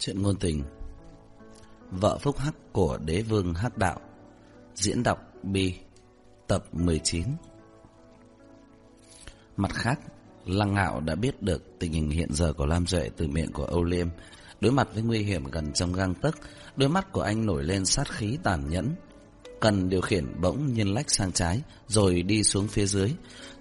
Chuyện ngôn tình Vợ Phúc Hắc của đế vương Hắc Đạo Diễn đọc Bi Tập 19 Mặt khác, Lăng Ngạo đã biết được tình hình hiện giờ của Lam Duệ từ miệng của Âu Liêm. Đối mặt với nguy hiểm gần trong gang tấc, đôi mắt của anh nổi lên sát khí tàn nhẫn. Cần điều khiển bỗng nhiên lách sang trái, rồi đi xuống phía dưới.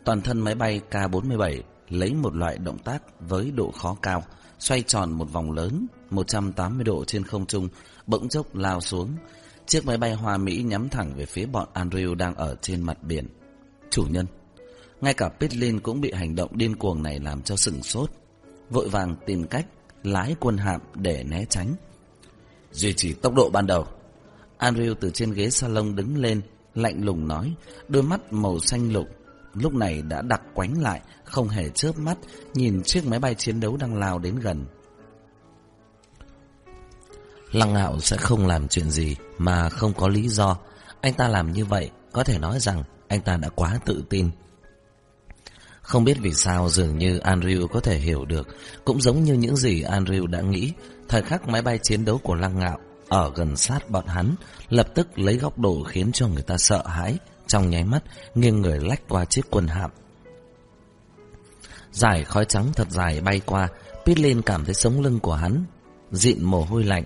Toàn thân máy bay K-47 lấy một loại động tác với độ khó cao, xoay tròn một vòng lớn 180 độ trên không trung, bỗng chốc lao xuống. Chiếc máy bay Hoa Mỹ nhắm thẳng về phía bọn Andrew đang ở trên mặt biển. Chủ nhân, ngay cả Pitlin cũng bị hành động điên cuồng này làm cho sừng sốt. Vội vàng tìm cách lái quân hạm để né tránh. Duy trì tốc độ ban đầu. Andrew từ trên ghế salon đứng lên, lạnh lùng nói, đôi mắt màu xanh lục lúc này đã đặc quánh lại, không hề chớp mắt, nhìn chiếc máy bay chiến đấu đang lao đến gần. Lăng Hạo sẽ không làm chuyện gì mà không có lý do. Anh ta làm như vậy, có thể nói rằng anh ta đã quá tự tin. Không biết vì sao dường như Andrew có thể hiểu được, cũng giống như những gì Andrew đã nghĩ, thời khắc máy bay chiến đấu của Lăng Ngạo ở gần sát bọn hắn, lập tức lấy góc độ khiến cho người ta sợ hãi, trong nháy mắt nghiêng người lách qua chiếc quần hạm. Giải khói trắng thật dài bay qua, Pitlin cảm thấy sống lưng của hắn, dịn mồ hôi lạnh.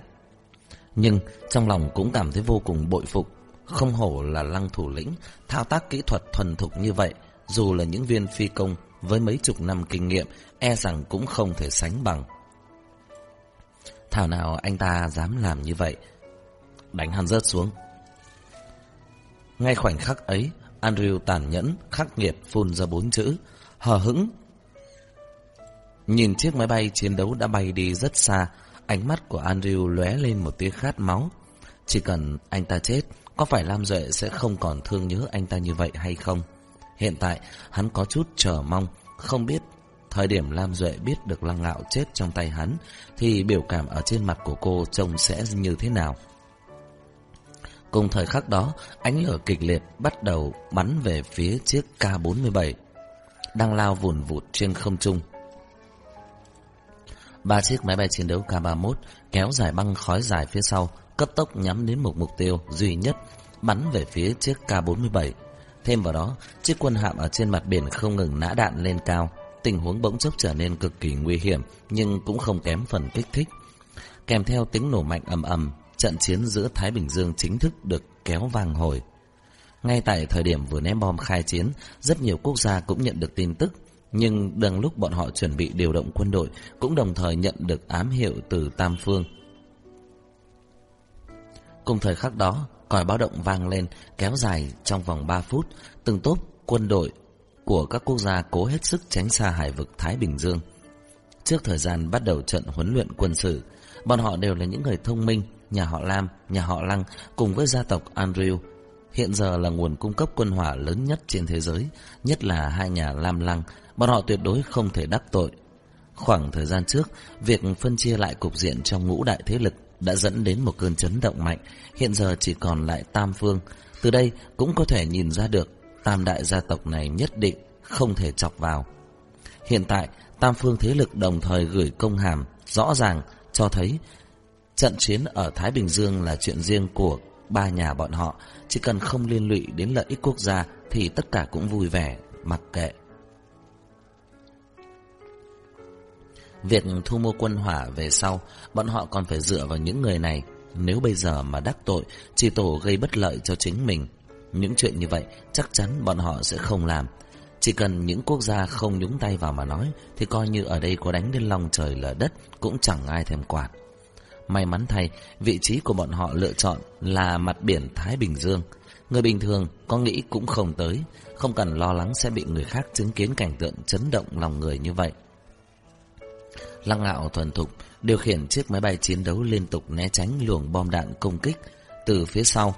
Nhưng trong lòng cũng cảm thấy vô cùng bội phục, không hổ là lăng thủ lĩnh, thao tác kỹ thuật thuần thục như vậy, dù là những viên phi công với mấy chục năm kinh nghiệm, e rằng cũng không thể sánh bằng. Thảo nào anh ta dám làm như vậy, đánh hắn rớt xuống. Ngay khoảnh khắc ấy, Andrew tàn nhẫn, khắc nghiệt phun ra bốn chữ, hờ hững. Nhìn chiếc máy bay chiến đấu đã bay đi rất xa, ánh mắt của Andrew lóe lên một tia khát máu. Chỉ cần anh ta chết, có phải Lam Duệ sẽ không còn thương nhớ anh ta như vậy hay không? Hiện tại, hắn có chút chờ mong, không biết thời điểm Lam Duệ biết được Lăng Ngạo chết trong tay hắn, thì biểu cảm ở trên mặt của cô trông sẽ như thế nào? Cùng thời khắc đó, ánh lửa kịch liệt bắt đầu bắn về phía chiếc K-47, đang lao vùn vụt trên không trung. Ba chiếc máy bay chiến đấu K-31 kéo dài băng khói dài phía sau, cấp tốc nhắm đến một mục tiêu duy nhất, bắn về phía chiếc K-47. Thêm vào đó, chiếc quân hạm ở trên mặt biển không ngừng nã đạn lên cao. Tình huống bỗng chốc trở nên cực kỳ nguy hiểm, nhưng cũng không kém phần kích thích. Kèm theo tiếng nổ mạnh ầm ầm, trận chiến giữa Thái Bình Dương chính thức được kéo vang hồi. Ngay tại thời điểm vừa ném bom khai chiến, rất nhiều quốc gia cũng nhận được tin tức, nhưng đằng lúc bọn họ chuẩn bị điều động quân đội cũng đồng thời nhận được ám hiệu từ Tam Phương. Cùng thời khắc đó, còi báo động vang lên kéo dài trong vòng 3 phút, từng tốp quân đội của các quốc gia cố hết sức tránh xa hải vực Thái Bình Dương. Trước thời gian bắt đầu trận huấn luyện quân sự, bọn họ đều là những người thông minh, nhà họ Lam, nhà họ Lăng cùng với gia tộc Andrew. Hiện giờ là nguồn cung cấp quân hỏa lớn nhất trên thế giới, nhất là hai nhà Lam Lăng, bọn họ tuyệt đối không thể đắc tội. Khoảng thời gian trước, việc phân chia lại cục diện trong ngũ đại thế lực đã dẫn đến một cơn chấn động mạnh, hiện giờ chỉ còn lại Tam Phương. Từ đây cũng có thể nhìn ra được Tam đại gia tộc này nhất định không thể chọc vào. Hiện tại, Tam Phương thế lực đồng thời gửi công hàm rõ ràng cho thấy trận chiến ở Thái Bình Dương là chuyện riêng của ba nhà bọn họ, chỉ cần không liên lụy đến lợi ích quốc gia thì tất cả cũng vui vẻ, mặc kệ. Việc thu mua quân hỏa về sau, bọn họ còn phải dựa vào những người này. Nếu bây giờ mà đắc tội, chỉ tổ gây bất lợi cho chính mình. Những chuyện như vậy chắc chắn bọn họ sẽ không làm. Chỉ cần những quốc gia không nhúng tay vào mà nói, thì coi như ở đây có đánh đến lòng trời lở đất, cũng chẳng ai thèm quản. May mắn thay, vị trí của bọn họ lựa chọn là mặt biển Thái Bình Dương. Người bình thường có nghĩ cũng không tới, không cần lo lắng sẽ bị người khác chứng kiến cảnh tượng chấn động lòng người như vậy. Lăng ngạo thuần thục điều khiển chiếc máy bay chiến đấu liên tục né tránh luồng bom đạn công kích từ phía sau.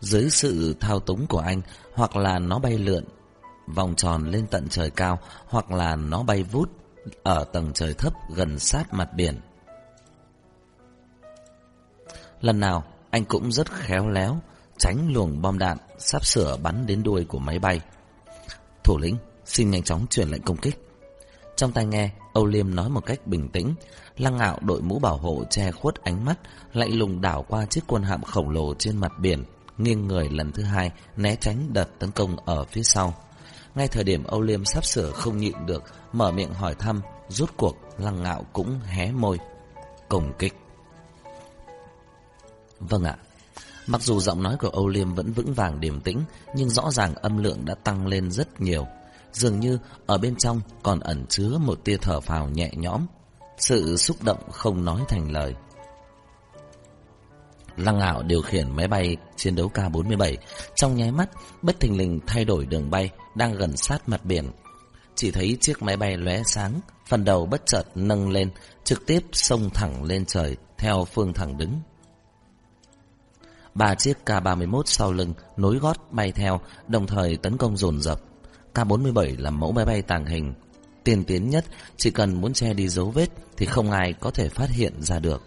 Dưới sự thao túng của anh, hoặc là nó bay lượn, vòng tròn lên tận trời cao, hoặc là nó bay vút ở tầng trời thấp gần sát mặt biển. Lần nào, anh cũng rất khéo léo, tránh luồng bom đạn sắp sửa bắn đến đuôi của máy bay. Thủ lĩnh, xin nhanh chóng truyền lệnh công kích. Trong tai nghe, Âu Liêm nói một cách bình tĩnh. Lăng ngạo đội mũ bảo hộ che khuất ánh mắt, lạnh lùng đảo qua chiếc quân hạm khổng lồ trên mặt biển, nghiêng người lần thứ hai, né tránh đợt tấn công ở phía sau. Ngay thời điểm Âu Liêm sắp sửa không nhịn được, mở miệng hỏi thăm, rút cuộc, lăng ngạo cũng hé môi. Công kích. Vâng ạ. Mặc dù giọng nói của Âu Liêm vẫn vững vàng điềm tĩnh, nhưng rõ ràng âm lượng đã tăng lên rất nhiều. Dường như ở bên trong còn ẩn chứa một tia thở phào nhẹ nhõm. Sự xúc động không nói thành lời. Lăng ngạo điều khiển máy bay chiến đấu K-47 trong nháy mắt bất thình lình thay đổi đường bay đang gần sát mặt biển. Chỉ thấy chiếc máy bay lóe sáng, phần đầu bất chợt nâng lên, trực tiếp xông thẳng lên trời theo phương thẳng đứng. Ba chiếc K-31 sau lưng nối gót bay theo, đồng thời tấn công dồn dập. K-47 là mẫu máy bay tàng hình. Tiên tiến nhất, chỉ cần muốn che đi dấu vết thì không ai có thể phát hiện ra được.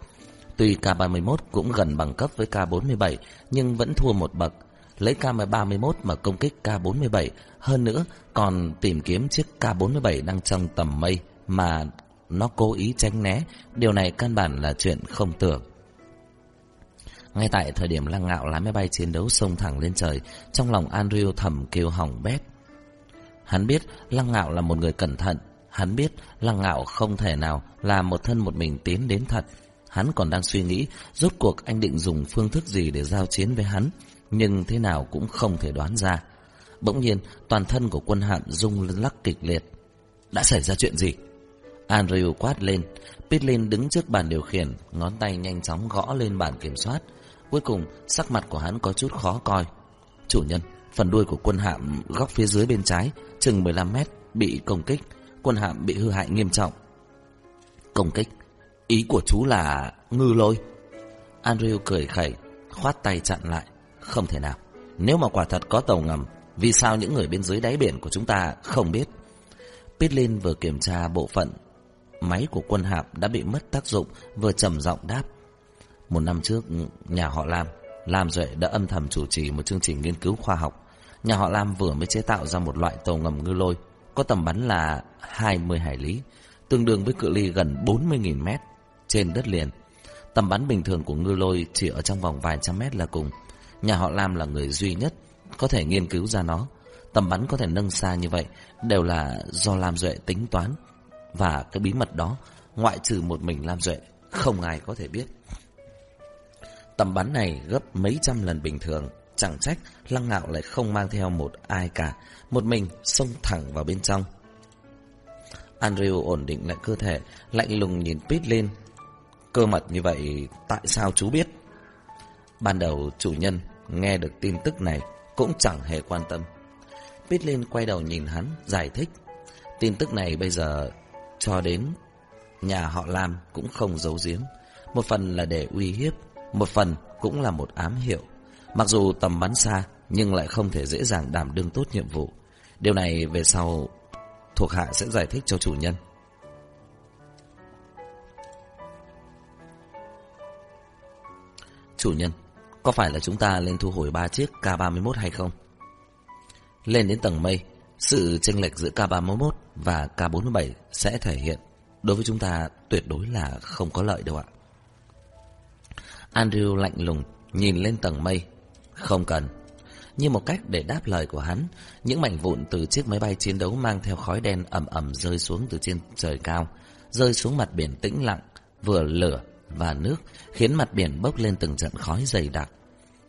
Tuy K-31 cũng gần bằng cấp với K-47 nhưng vẫn thua một bậc. Lấy K-31 mà công kích K-47, hơn nữa còn tìm kiếm chiếc K-47 đang trong tầm mây mà nó cố ý tránh né. Điều này căn bản là chuyện không tưởng. Ngay tại thời điểm lăng ngạo lái máy bay chiến đấu xông thẳng lên trời, trong lòng Andrew thầm kêu hỏng bét. Hắn biết lăng ngạo là một người cẩn thận, hắn biết lăng ngạo không thể nào là một thân một mình tiến đến thật. Hắn còn đang suy nghĩ rốt cuộc anh định dùng phương thức gì để giao chiến với hắn, nhưng thế nào cũng không thể đoán ra. Bỗng nhiên, toàn thân của quân hạm rung lắc kịch liệt. Đã xảy ra chuyện gì? Andrew quát lên. Pitlin đứng trước bàn điều khiển, ngón tay nhanh chóng gõ lên bàn kiểm soát. Cuối cùng, sắc mặt của hắn có chút khó coi. Chủ nhân, phần đuôi của quân hạm góc phía dưới bên trái, chừng 15 mét, bị công kích. Quân hạm bị hư hại nghiêm trọng. Công kích? Ý của chú là ngư lôi. Andrew cười khẩy, khoát tay chặn lại. Không thể nào. Nếu mà quả thật có tàu ngầm, vì sao những người bên dưới đáy biển của chúng ta không biết? Pitlin vừa kiểm tra bộ phận máy của quân hạm đã bị mất tác dụng, vừa trầm giọng đáp. Một năm trước, nhà họ Lam, Lam Duệ đã âm thầm chủ trì một chương trình nghiên cứu khoa học. Nhà họ Lam vừa mới chế tạo ra một loại tàu ngầm ngư lôi, có tầm bắn là 20 hải lý, tương đương với cự ly gần 40.000 mét trên đất liền. Tầm bắn bình thường của ngư lôi chỉ ở trong vòng vài trăm mét là cùng. Nhà họ Lam là người duy nhất có thể nghiên cứu ra nó. Tầm bắn có thể nâng xa như vậy đều là do Lam Duệ tính toán. Và cái bí mật đó, ngoại trừ một mình Lam Duệ, không ai có thể biết. Tầm bắn này gấp mấy trăm lần bình thường, chẳng trách Lăng Ngạo lại không mang theo một ai cả, một mình xông thẳng vào bên trong. Andrew ổn định lại cơ thể, lạnh lùng nhìn Pete lên. Cơ mật như vậy, tại sao chú biết? Ban đầu chủ nhân nghe được tin tức này cũng chẳng hề quan tâm. Pete lên quay đầu nhìn hắn, giải thích. Tin tức này bây giờ cho đến nhà họ Lam cũng không giấu giếm. Một phần là để uy hiếp, một phần cũng là một ám hiệu. Mặc dù tầm bắn xa, nhưng lại không thể dễ dàng đảm đương tốt nhiệm vụ. Điều này về sau thuộc hạ sẽ giải thích cho chủ nhân. Chủ nhân, có phải là chúng ta lên thu hồi ba chiếc K31 hay không? Lên đến tầng mây, sự chênh lệch giữa K31 và K47 sẽ thể hiện. Đối với chúng ta tuyệt đối là không có lợi đâu ạ. Andrew lạnh lùng nhìn lên tầng mây. Không cần. Như một cách để đáp lời của hắn, những mảnh vụn từ chiếc máy bay chiến đấu mang theo khói đen ẩm ẩm rơi xuống từ trên trời cao, rơi xuống mặt biển tĩnh lặng, vừa lửa và nước, khiến mặt biển bốc lên từng trận khói dày đặc.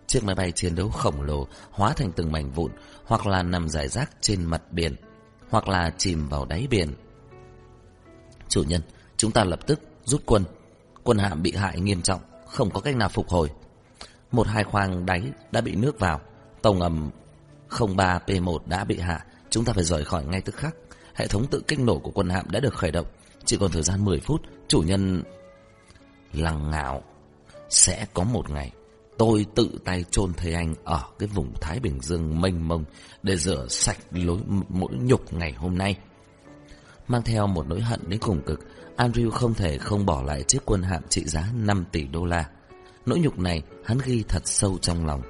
Chiếc máy bay chiến đấu khổng lồ hóa thành từng mảnh vụn, hoặc là nằm rải rác trên mặt biển, hoặc là chìm vào đáy biển. Chủ nhân, chúng ta lập tức rút quân. Quân hạm bị hại nghiêm trọng, không có cách nào phục hồi. Một hai khoang đáy đã bị nước vào, tàu ngầm 03P1 đã bị hạ, chúng ta phải rời khỏi ngay tức khắc. Hệ thống tự kích nổ của quân hạm đã được khởi động, chỉ còn thời gian 10 phút, chủ nhân lằng ngạo sẽ có một ngày tôi tự tay chôn thầy anh ở cái vùng Thái Bình Dương mênh mông để rửa sạch lối mỗi nhục ngày hôm nay. Mang theo một nỗi hận đến cùng cực, Andrew không thể không bỏ lại chiếc quân hạm trị giá 5 tỷ đô la. Nỗi nhục này hắn ghi thật sâu trong lòng.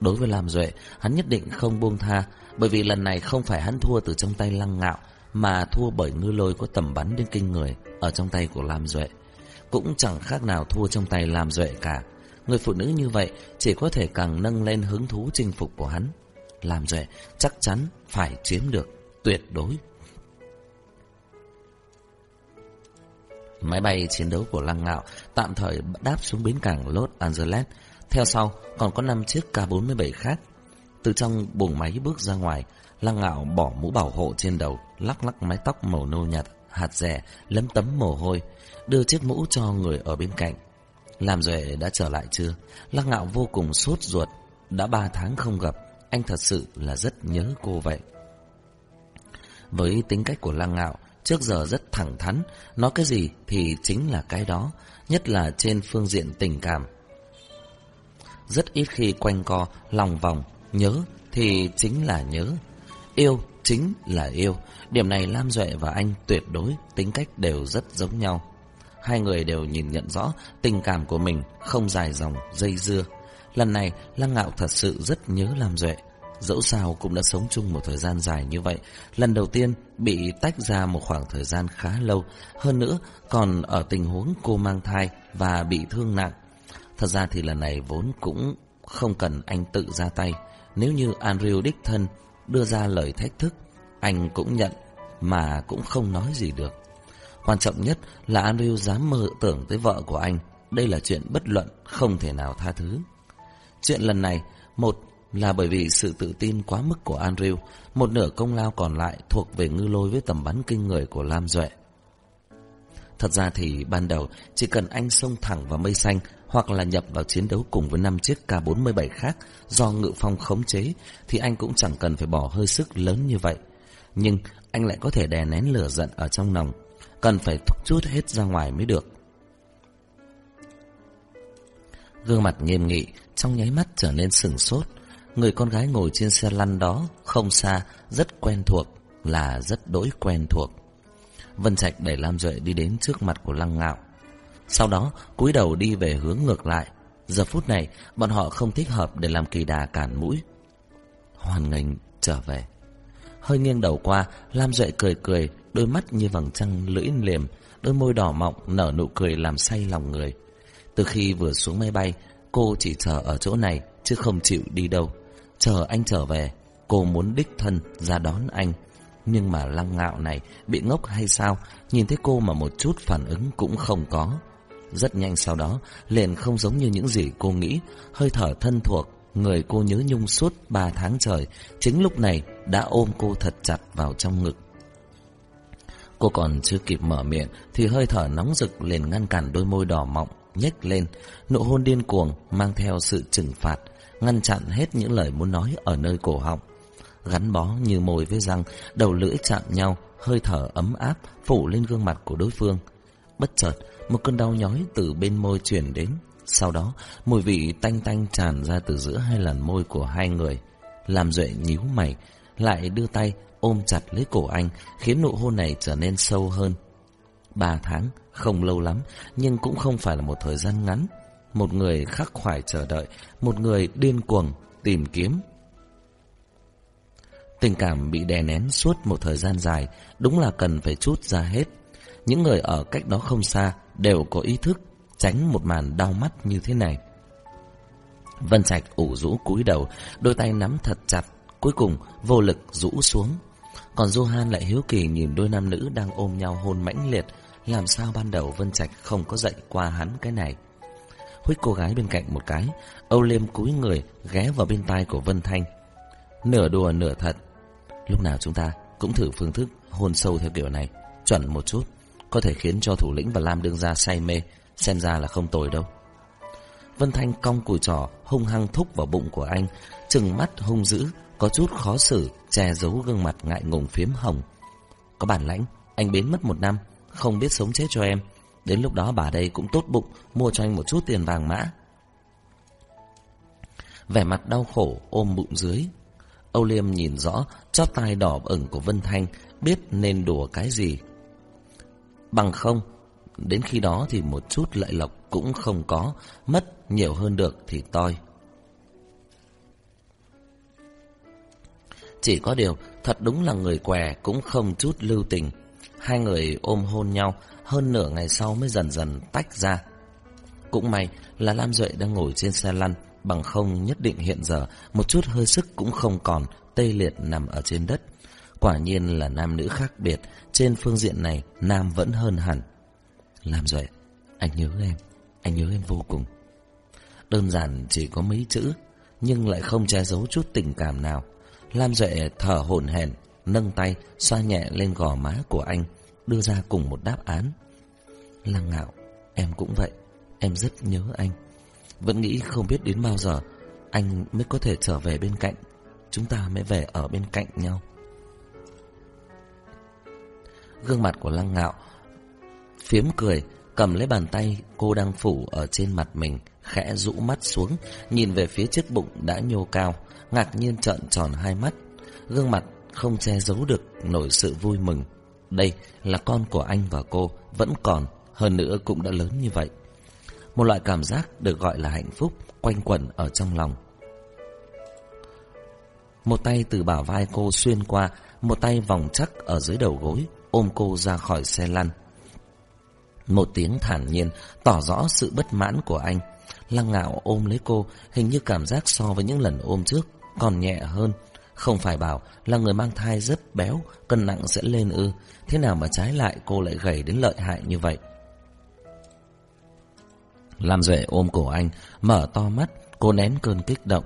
Đối với Lam Duệ, hắn nhất định không buông tha, bởi vì lần này không phải hắn thua từ trong tay lăng ngạo, mà thua bởi ngư lôi có tầm bắn đến kinh người ở trong tay của Lam Duệ. Cũng chẳng khác nào thua trong tay Lam Duệ cả. Người phụ nữ như vậy chỉ có thể càng nâng lên hứng thú chinh phục của hắn. Lam Duệ chắc chắn phải chiếm được, tuyệt đối. Máy bay chiến đấu của Lăng Ngạo tạm thời đáp xuống bến cảng Los Angeles. Theo sau còn có 5 chiếc K-47 khác. Từ trong buồng máy bước ra ngoài, Lăng Ngạo bỏ mũ bảo hộ trên đầu, lắc lắc mái tóc màu nâu nhạt, hạt rẻ, lấm tấm mồ hôi, đưa chiếc mũ cho người ở bên cạnh. Làm Duệ đã trở lại chưa? Lăng Ngạo vô cùng sốt ruột, đã ba tháng không gặp, anh thật sự là rất nhớ cô vậy. Với tính cách của Lăng Ngạo, trước giờ rất thẳng thắn, nói cái gì thì chính là cái đó, nhất là trên phương diện tình cảm. Rất ít khi quanh co, lòng vòng, nhớ thì chính là nhớ, yêu chính là yêu. Điểm này Lam Duệ và anh tuyệt đối tính cách đều rất giống nhau. Hai người đều nhìn nhận rõ tình cảm của mình không dài dòng dây dưa. Lần này Lăng Ngạo thật sự rất nhớ Lam Duệ. Dẫu sao cũng đã sống chung một thời gian dài như vậy, Lần đầu tiên bị tách ra một khoảng thời gian khá lâu, Hơn nữa còn ở tình huống cô mang thai và bị thương nặng. Thật ra thì lần này vốn cũng không cần anh tự ra tay. Nếu như Andrew đích thân đưa ra lời thách thức, Anh cũng nhận mà cũng không nói gì được. Quan trọng nhất là Andrew dám mơ tưởng tới vợ của anh. Đây là chuyện bất luận, không thể nào tha thứ. Chuyện lần này, Một là bởi vì sự tự tin quá mức của Andrew, một nửa công lao còn lại thuộc về ngư lôi với tầm bắn kinh người của Lam Duệ. Thật ra thì ban đầu chỉ cần anh xông thẳng vào mây xanh hoặc là nhập vào chiến đấu cùng với năm chiếc K-47 khác do ngự phong khống chế thì anh cũng chẳng cần phải bỏ hơi sức lớn như vậy. Nhưng anh lại có thể đè nén lửa giận ở trong lòng, cần phải thúc chút hết ra ngoài mới được. Gương mặt nghiêm nghị trong nháy mắt trở nên sừng sốt. Người con gái ngồi trên xe lăn đó không xa, rất quen thuộc, là rất đỗi quen thuộc. Vân Trạch đẩy Lam Duệ đi đến trước mặt của Lăng Ngạo. Sau đó cúi đầu đi về hướng ngược lại. Giờ phút này bọn họ không thích hợp để làm kỳ đà cản mũi. Hoàn Ngành trở về. Hơi nghiêng đầu qua, Lam Duệ cười cười, đôi mắt như vầng trăng lưỡi liềm, đôi môi đỏ mọng nở nụ cười làm say lòng người. Từ khi vừa xuống máy bay, cô chỉ chờ ở chỗ này chứ không chịu đi đâu. Chờ anh trở về, cô muốn đích thân ra đón anh. Nhưng mà lăng ngạo này bị ngốc hay sao, nhìn thấy cô mà một chút phản ứng cũng không có. Rất nhanh sau đó, liền không giống như những gì cô nghĩ, hơi thở thân thuộc, người cô nhớ nhung suốt ba tháng trời, chính lúc này đã ôm cô thật chặt vào trong ngực. Cô còn chưa kịp mở miệng thì hơi thở nóng rực liền ngăn cản đôi môi đỏ mọng, nhếch lên, nụ hôn điên cuồng mang theo sự trừng phạt, ngăn chặn hết những lời muốn nói ở nơi cổ họng. Gắn bó như môi với răng, đầu lưỡi chạm nhau, hơi thở ấm áp phủ lên gương mặt của đối phương. Bất chợt, một cơn đau nhói từ bên môi truyền đến. Sau đó, mùi vị tanh tanh tràn ra từ giữa hai làn môi của hai người. Làm Duệ nhíu mày, lại đưa tay ôm chặt lấy cổ anh, khiến nụ hôn này trở nên sâu hơn. Ba tháng, không lâu lắm, nhưng cũng không phải là một thời gian ngắn một người khắc khoải chờ đợi, một người điên cuồng tìm kiếm. Tình cảm bị đè nén suốt một thời gian dài, đúng là cần phải chút ra hết. Những người ở cách đó không xa đều có ý thức tránh một màn đau mắt như thế này. Vân Trạch ủ rũ cúi đầu, đôi tay nắm thật chặt, cuối cùng vô lực rũ xuống. Còn Johan lại hiếu kỳ nhìn đôi nam nữ đang ôm nhau hôn mãnh liệt, làm sao ban đầu Vân Trạch không có dạy qua hắn cái này huých cô gái bên cạnh một cái. Âu Liêm cúi người ghé vào bên tai của Vân Thanh. Nửa đùa nửa thật. Lúc nào chúng ta cũng thử phương thức hôn sâu theo kiểu này, chuẩn một chút, có thể khiến cho thủ lĩnh và Lam đương gia say mê, xem ra là không tồi đâu. Vân Thanh cong cùi trò hung hăng thúc vào bụng của anh, trừng mắt hung dữ, có chút khó xử, che giấu gương mặt ngại ngùng phiếm hồng. Có bản lãnh, anh biến mất một năm, không biết sống chết cho em, Đến lúc đó bà đây cũng tốt bụng Mua cho anh một chút tiền vàng mã. Vẻ mặt đau khổ ôm bụng dưới. Âu Liêm nhìn rõ chót tai đỏ ửng của Vân Thanh Biết nên đùa cái gì. Bằng không Đến khi đó thì một chút lợi lộc cũng không có Mất nhiều hơn được thì toi. Chỉ có điều, thật đúng là người què cũng không chút lưu tình. Hai người ôm hôn nhau, hơn nửa ngày sau mới dần dần tách ra. Cũng may là Lam Duệ đang ngồi trên xe lăn, bằng không nhất định hiện giờ một chút hơi sức cũng không còn, tê liệt nằm ở trên đất. Quả nhiên là nam nữ khác biệt, trên phương diện này nam vẫn hơn hẳn. Lam Duệ, anh nhớ em, anh nhớ em vô cùng. Đơn giản chỉ có mấy chữ, nhưng lại không che giấu chút tình cảm nào. Lam Duệ thở hổn hển, nâng tay xoa nhẹ lên gò má của anh, đưa ra cùng một đáp án. Lăng ngạo, em cũng vậy, em rất nhớ anh. Vẫn nghĩ không biết đến bao giờ anh mới có thể trở về bên cạnh, chúng ta mới về ở bên cạnh nhau. Gương mặt của Lăng ngạo phiếm cười, cầm lấy bàn tay cô đang phủ ở trên mặt mình, khẽ rũ mắt xuống, nhìn về phía chiếc bụng đã nhô cao, ngạc nhiên trợn tròn hai mắt. Gương mặt không che giấu được nổi sự vui mừng. Đây là con của anh và cô, vẫn còn, hơn nữa cũng đã lớn như vậy. Một loại cảm giác được gọi là hạnh phúc quanh quẩn ở trong lòng. Một tay từ bả vai cô xuyên qua, một tay vòng chắc ở dưới đầu gối, ôm cô ra khỏi xe lăn. Một tiếng thản nhiên tỏ rõ sự bất mãn của anh. Lăng ngạo ôm lấy cô, hình như cảm giác so với những lần ôm trước còn nhẹ hơn. Không phải bảo là người mang thai rất béo, cân nặng sẽ lên ư. Thế nào mà trái lại cô lại gầy đến lợi hại như vậy? Lam Duệ ôm cổ anh, mở to mắt, cô nén cơn kích động.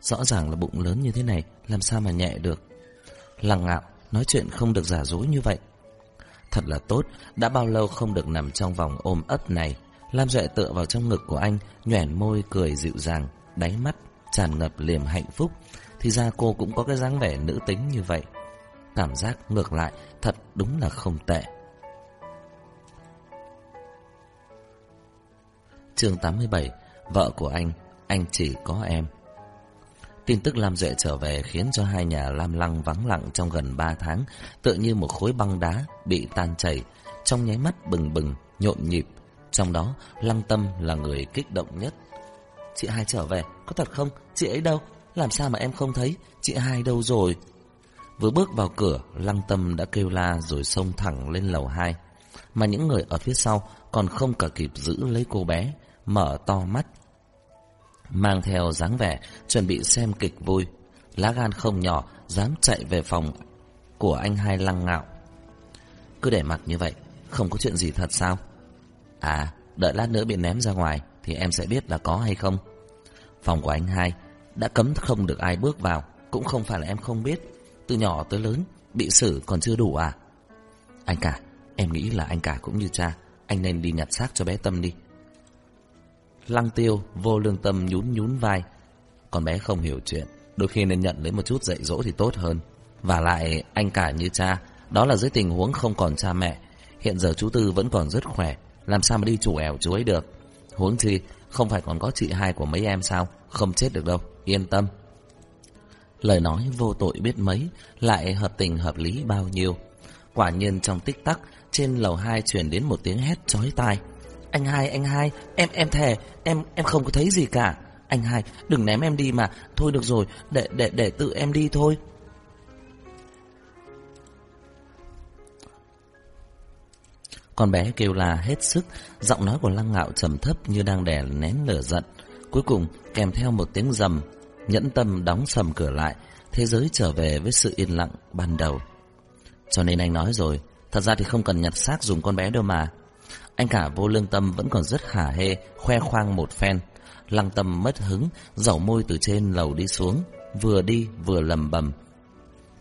Rõ ràng là bụng lớn như thế này, làm sao mà nhẹ được? Lăng ngạo, nói chuyện không được giả dối như vậy. Thật là tốt, đã bao lâu không được nằm trong vòng ôm ấp này. Lam Duệ tựa vào trong ngực của anh, nhoẻn môi cười dịu dàng, đáy mắt, tràn ngập liềm hạnh phúc. Thì ra cô cũng có cái dáng vẻ nữ tính như vậy. Cảm giác ngược lại, thật đúng là không tệ. chương 87 Vợ của anh, anh chỉ có em Tin tức Lam Duệ trở về khiến cho hai nhà Lam Lăng vắng lặng trong gần 3 tháng, tựa như một khối băng đá bị tan chảy, trong nháy mắt bừng bừng, nhộn nhịp. Trong đó, Lăng Tâm là người kích động nhất. Chị hai trở về, có thật không? Chị ấy đâu? Làm sao mà em không thấy? Chị hai đâu rồi? Vừa bước vào cửa, Lăng Tâm đã kêu la rồi xông thẳng lên lầu 2. Mà những người ở phía sau còn không cả kịp giữ lấy cô bé, mở to mắt mang theo dáng vẻ chuẩn bị xem kịch vui. Lá gan không nhỏ, dám chạy về phòng của anh hai lăng ngạo. Cứ để mặc như vậy, không có chuyện gì thật sao? À, đợi lát nữa bị ném ra ngoài thì em sẽ biết là có hay không. Phòng của anh hai đã cấm không được ai bước vào, cũng không phải là em không biết. Từ nhỏ tới lớn, bị xử còn chưa đủ à? Anh cả, em nghĩ là anh cả cũng như cha, anh nên đi nhặt xác cho bé Tâm đi. Lăng tiêu vô lương tâm nhún nhún vai. Con bé không hiểu chuyện Đôi khi nên nhận lấy một chút dạy dỗ thì tốt hơn. Và lại anh cả như cha Đó là dưới tình huống không còn cha mẹ. Hiện giờ chú Tư vẫn còn rất khỏe Làm sao mà đi chủ ẻo chú ấy được? Huống chi không phải còn có chị hai của mấy em sao? Không chết được đâu. Yên tâm Lời nói vô tội biết mấy Lại hợp tình hợp lý bao nhiêu Quả nhiên trong tích tắc Trên lầu hai truyền đến một tiếng hét chói tai anh hai, anh hai, em em thề, em em không có thấy gì cả. Anh hai, đừng ném em đi mà. Thôi được rồi, để để để tự em đi thôi. Con bé kêu là hết sức, giọng nói của Lăng Ngạo trầm thấp như đang đè nén lửa giận. Cuối cùng kèm theo một tiếng rầm, nhẫn tâm đóng sầm cửa lại, thế giới trở về với sự yên lặng ban đầu. Cho nên anh nói rồi, thật ra thì không cần nhặt xác dùng con bé đâu mà. Anh cả vô lương tâm vẫn còn rất hả hê, khoe khoang một phen. Lăng tâm mất hứng, dẩu môi từ trên lầu đi xuống, vừa đi vừa lầm bầm.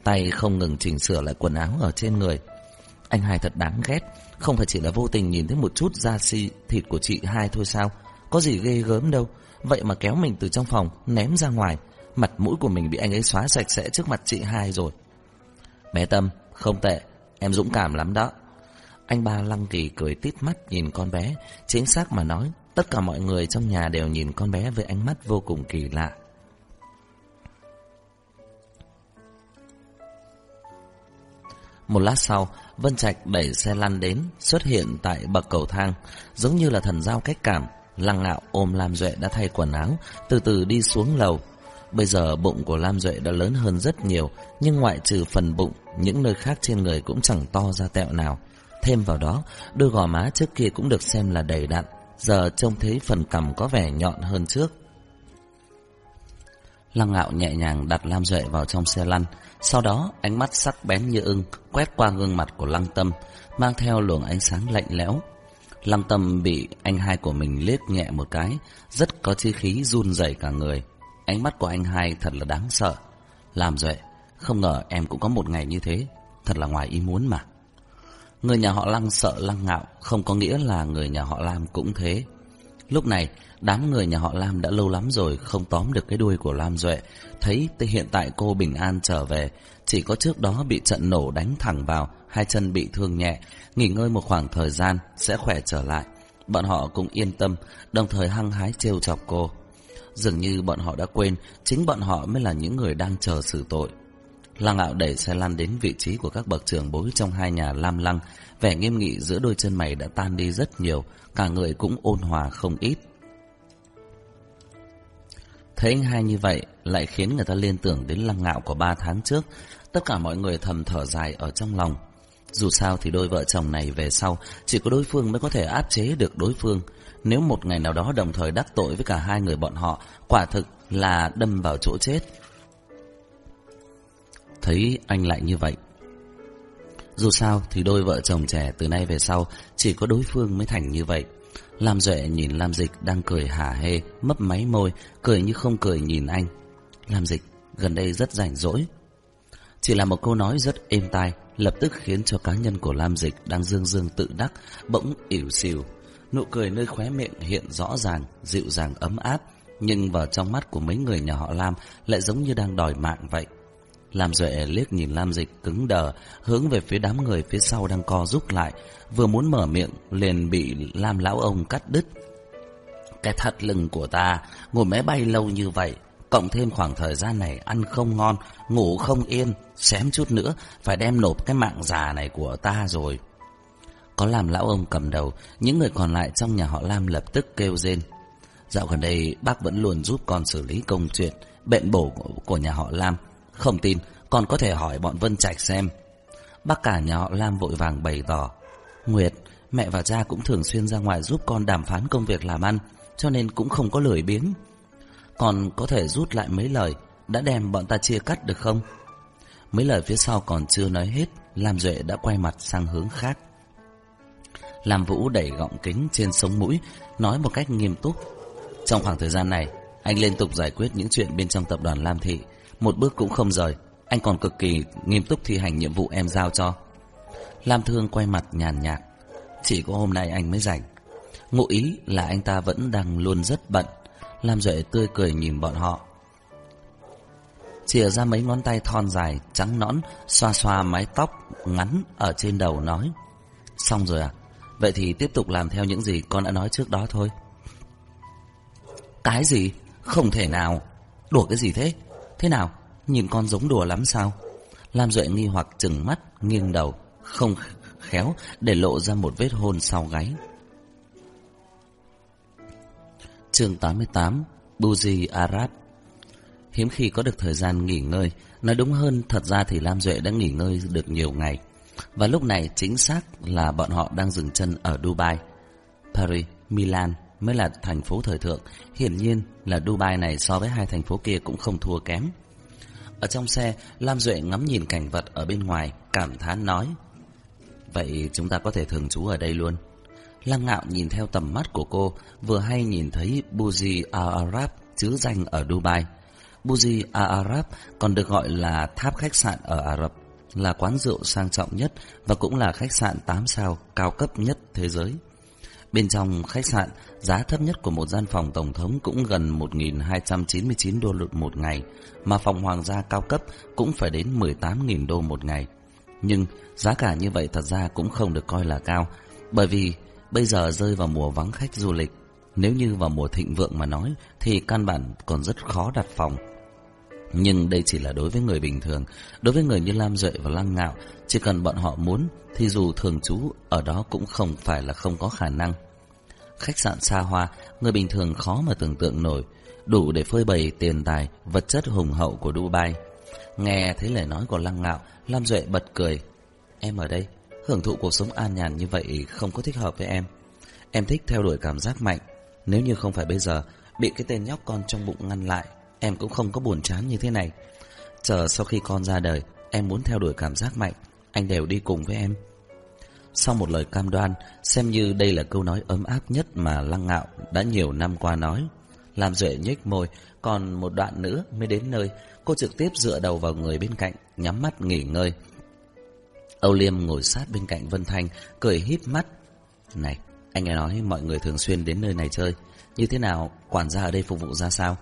Tay không ngừng chỉnh sửa lại quần áo ở trên người. Anh hai thật đáng ghét, không phải chỉ là vô tình nhìn thấy một chút da xi thịt của chị hai thôi sao? Có gì ghê gớm đâu, vậy mà kéo mình từ trong phòng, ném ra ngoài. Mặt mũi của mình bị anh ấy xóa sạch sẽ trước mặt chị hai rồi. Bé Tâm, không tệ, em dũng cảm lắm đó. Anh ba Lăng Kỳ cười tít mắt nhìn con bé, chính xác mà nói, tất cả mọi người trong nhà đều nhìn con bé với ánh mắt vô cùng kỳ lạ. Một lát sau, Vân Trạch đẩy xe lăn đến, xuất hiện tại bậc cầu thang, giống như là thần giao cách cảm. Lăng ngạo ôm Lam Duệ đã thay quần áo, từ từ đi xuống lầu. Bây giờ bụng của Lam Duệ đã lớn hơn rất nhiều, nhưng ngoại trừ phần bụng, những nơi khác trên người cũng chẳng to ra tẹo nào. Thêm vào đó, đôi gò má trước kia cũng được xem là đầy đặn, giờ trông thấy phần cằm có vẻ nhọn hơn trước. Lăng ngạo nhẹ nhàng đặt Lam Duệ vào trong xe lăn, sau đó ánh mắt sắc bén như ưng quét qua gương mặt của Lăng Tâm, mang theo luồng ánh sáng lạnh lẽo. Lăng Tâm bị anh hai của mình liếc nhẹ một cái, rất có chi khí run rẩy cả người. Ánh mắt của anh hai thật là đáng sợ. Làm Duệ, không ngờ em cũng có một ngày như thế, thật là ngoài ý muốn mà. Người nhà họ Lăng sợ Lăng Ngạo, không có nghĩa là người nhà họ Lam cũng thế. Lúc này, đám người nhà họ Lam đã lâu lắm rồi không tóm được cái đuôi của Lam Duệ. Thấy hiện tại cô bình an trở về, chỉ có trước đó bị trận nổ đánh thẳng vào, hai chân bị thương nhẹ, nghỉ ngơi một khoảng thời gian sẽ khỏe trở lại. Bọn họ cũng yên tâm, đồng thời hăng hái trêu chọc cô. Dường như bọn họ đã quên, chính bọn họ mới là những người đang chờ xử tội. Lăng ngạo đẩy xe lăn đến vị trí của các bậc trưởng bối trong hai nhà Lam Lăng, vẻ nghiêm nghị giữa đôi chân mày đã tan đi rất nhiều, cả người cũng ôn hòa không ít. Thấy anh hai như vậy lại khiến người ta liên tưởng đến lăng ngạo của ba tháng trước, tất cả mọi người thầm thở dài ở trong lòng. Dù sao thì đôi vợ chồng này về sau chỉ có đối phương mới có thể áp chế được đối phương. Nếu một ngày nào đó đồng thời đắc tội với cả hai người bọn họ, quả thực là đâm vào chỗ chết. Thấy anh lại như vậy. Dù sao thì đôi vợ chồng trẻ từ nay về sau chỉ có đối phương mới thành như vậy. Lam Duệ nhìn Lam Dịch đang cười hả hê, mấp máy môi, cười như không cười nhìn anh. Lam Dịch gần đây rất rảnh rỗi. Chỉ là một câu nói rất êm tai, lập tức khiến cho cá nhân của Lam Dịch đang dương dương tự đắc, bỗng ỉu xìu. Nụ cười nơi khóe miệng hiện rõ ràng, dịu dàng ấm áp, nhưng vào trong mắt của mấy người nhà họ Lam lại giống như đang đòi mạng vậy. Lam Duệ liếc nhìn Lam Dịch cứng đờ, hướng về phía đám người phía sau đang co rút lại, vừa muốn mở miệng liền bị Lam lão ông cắt đứt. Cái thật lưng của ta, ngồi máy bay lâu như vậy, cộng thêm khoảng thời gian này ăn không ngon, ngủ không yên, xém chút nữa phải đem nộp cái mạng già này của ta rồi. Có làm lão ông cầm đầu, những người còn lại trong nhà họ Lam lập tức kêu rên. Dạo gần đây bác vẫn luôn giúp con xử lý công chuyện, bệnh bổ của nhà họ Lam. Không tin, còn có thể hỏi bọn Vân Trạch xem. Bác cả nhà họ Lam vội vàng bày tỏ. Nguyệt, mẹ và cha cũng thường xuyên ra ngoài giúp con đàm phán công việc làm ăn, cho nên cũng không có lười biếng. Còn có thể rút lại mấy lời, đã đem bọn ta chia cắt được không? Mấy lời phía sau còn chưa nói hết, Lam Duệ đã quay mặt sang hướng khác. Lam Vũ đẩy gọng kính trên sống mũi, nói một cách nghiêm túc. Trong khoảng thời gian này, anh liên tục giải quyết những chuyện bên trong tập đoàn Lam Thị, một bước cũng không rời. Anh còn cực kỳ nghiêm túc thi hành nhiệm vụ em giao cho. Lam Thương quay mặt nhàn nhạt. Chỉ có hôm nay anh mới rảnh. Ngụ ý là anh ta vẫn đang luôn rất bận. Lam Duệ tươi cười nhìn bọn họ. Chìa ra mấy ngón tay thon dài, trắng nõn, xoa xoa mái tóc ngắn ở trên đầu nói. Xong rồi à? Vậy thì tiếp tục làm theo những gì con đã nói trước đó thôi. Cái gì? Không thể nào. Đùa cái gì thế? Thế nào? Nhìn con giống đùa lắm sao? Lam Duệ nghi hoặc chừng mắt, nghiêng đầu, không khéo để lộ ra một vết hôn sau gáy. chương 88 Buzi Arab Hiếm khi có được thời gian nghỉ ngơi, nói đúng hơn thật ra thì Lam Duệ đã nghỉ ngơi được nhiều ngày. Và lúc này chính xác là bọn họ đang dừng chân ở Dubai. Paris, Milan mới là thành phố thời thượng, hiển nhiên là Dubai này so với hai thành phố kia cũng không thua kém. Ở trong xe, Lam Duệ ngắm nhìn cảnh vật ở bên ngoài, cảm thán nói. Vậy chúng ta có thể thường trú ở đây luôn. Lam ngạo nhìn theo tầm mắt của cô, vừa hay nhìn thấy Buzi Al Arab chứa danh ở Dubai. Buzi Al Arab còn được gọi là tháp khách sạn ở Ả Rập, là quán rượu sang trọng nhất và cũng là khách sạn 8 sao cao cấp nhất thế giới. Bên trong khách sạn, giá thấp nhất của một gian phòng tổng thống cũng gần 1.299 đô một ngày, mà phòng hoàng gia cao cấp cũng phải đến 18.000 đô một ngày. Nhưng giá cả như vậy thật ra cũng không được coi là cao, bởi vì bây giờ rơi vào mùa vắng khách du lịch. Nếu như vào mùa thịnh vượng mà nói thì căn bản còn rất khó đặt phòng. Nhưng đây chỉ là đối với người bình thường, đối với người như Lam Duệ và Lăng Ngạo, chỉ cần bọn họ muốn thì dù thường trú ở đó cũng không phải là không có khả năng. Khách sạn xa hoa, người bình thường khó mà tưởng tượng nổi. đủ để phơi bày tiền tài, vật chất hùng hậu của Dubai. Nghe thấy lời nói của Lăng Ngạo, Lam Duệ bật cười. Em ở đây, hưởng thụ cuộc sống an nhàn như vậy không có thích hợp với em. Em thích theo đuổi cảm giác mạnh. Nếu như không phải bây giờ, bị cái tên nhóc con trong bụng ngăn lại, em cũng không có buồn chán như thế này. Chờ sau khi con ra đời, em muốn theo đuổi cảm giác mạnh, anh đều đi cùng với em. Sau một lời cam đoan, xem như đây là câu nói ấm áp nhất mà Lăng Ngạo đã nhiều năm qua nói. Làm Duệ nhếch môi, còn một đoạn nữa mới đến nơi, cô trực tiếp dựa đầu vào người bên cạnh, nhắm mắt nghỉ ngơi. Âu Liêm ngồi sát bên cạnh Vân Thanh, cười híp mắt. Này, anh nghe nói mọi người thường xuyên đến nơi này chơi. Như thế nào, quản gia ở đây phục vụ ra sao?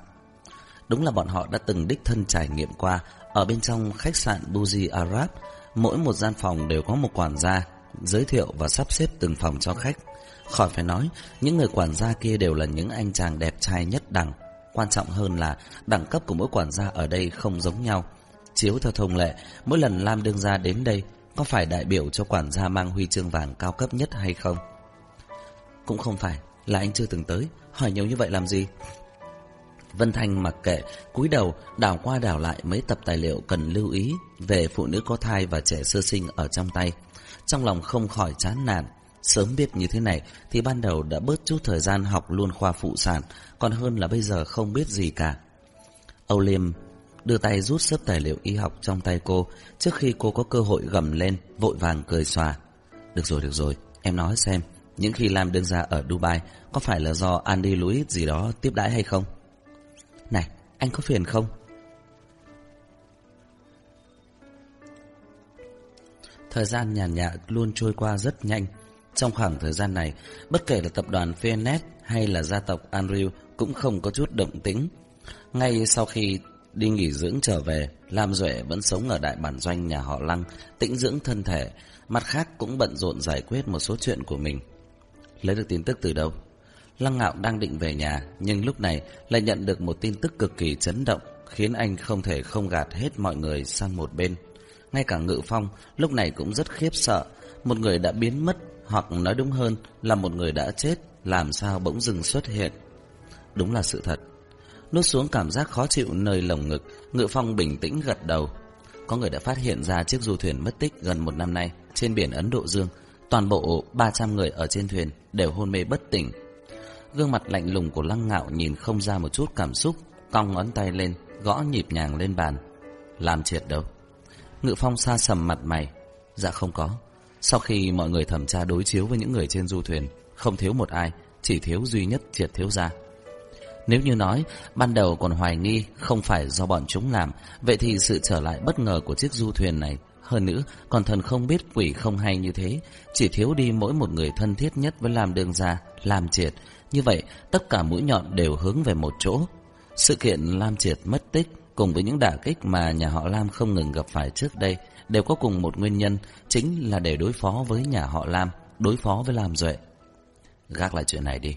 Đúng là bọn họ đã từng đích thân trải nghiệm qua, ở bên trong khách sạn Buzi Arab, mỗi một gian phòng đều có một quản gia, giới thiệu và sắp xếp từng phòng cho khách. Khỏi phải nói, những người quản gia kia đều là những anh chàng đẹp trai nhất đẳng. Quan trọng hơn là đẳng cấp của mỗi quản gia ở đây không giống nhau. Chiếu theo thông lệ, mỗi lần Lam đương gia đến đây, có phải đại biểu cho quản gia mang huy chương vàng cao cấp nhất hay không? Cũng không phải, là anh chưa từng tới, hỏi nhiều như vậy làm gì? Vân Thanh mặc kệ, cúi đầu đảo qua đảo lại mấy tập tài liệu cần lưu ý về phụ nữ có thai và trẻ sơ sinh ở trong tay. Trong lòng không khỏi chán nản, sớm biết như thế này thì ban đầu đã bớt chút thời gian học luôn khoa phụ sản, còn hơn là bây giờ không biết gì cả. Âu Liêm đưa tay rút sớp tài liệu y học trong tay cô trước khi cô có cơ hội gầm lên, vội vàng cười xòa. Được rồi, được rồi, em nói xem, những khi làm đơn gia ở Dubai có phải là do Andy Louis gì đó tiếp đãi hay không? Này, anh có phiền không? Thời gian nhàn nhã luôn trôi qua rất nhanh. Trong khoảng thời gian này, bất kể là tập đoàn Phoenix hay là gia tộc Andrew cũng không có chút động tĩnh. Ngay sau khi đi nghỉ dưỡng trở về, Lam Duệ vẫn sống ở đại bản doanh nhà họ Lăng, tĩnh dưỡng thân thể, mặt khác cũng bận rộn giải quyết một số chuyện của mình. Lấy được tin tức từ đâu? Lăng Ngạo đang định về nhà, nhưng lúc này lại nhận được một tin tức cực kỳ chấn động, khiến anh không thể không gạt hết mọi người sang một bên. Ngay cả Ngự Phong lúc này cũng rất khiếp sợ, một người đã biến mất, hoặc nói đúng hơn là một người đã chết, làm sao bỗng dừng xuất hiện. Đúng là sự thật. Nuốt xuống cảm giác khó chịu nơi lồng ngực, Ngự Phong bình tĩnh gật đầu. Có người đã phát hiện ra chiếc du thuyền mất tích gần một năm nay trên biển Ấn Độ Dương. Toàn bộ 300 người ở trên thuyền đều hôn mê bất tỉnh, Gương mặt lạnh lùng của lăng ngạo nhìn không ra một chút cảm xúc, cong ngón tay lên, gõ nhịp nhàng lên bàn. Làm triệt đâu? Ngự phong xa sầm mặt mày. Dạ không có. Sau khi mọi người thẩm tra đối chiếu với những người trên du thuyền, không thiếu một ai, chỉ thiếu duy nhất triệt thiếu gia. Nếu như nói, ban đầu còn hoài nghi không phải do bọn chúng làm, vậy thì sự trở lại bất ngờ của chiếc du thuyền này, hơn nữa còn thần không biết quỷ không hay như thế, chỉ thiếu đi mỗi một người thân thiết nhất với làm đường ra, làm triệt, như vậy, tất cả mũi nhọn đều hướng về một chỗ. Sự kiện Lam Triệt mất tích cùng với những đả kích mà nhà họ Lam không ngừng gặp phải trước đây đều có cùng một nguyên nhân, chính là để đối phó với nhà họ Lam, đối phó với Lam Duệ. Gác lại chuyện này đi.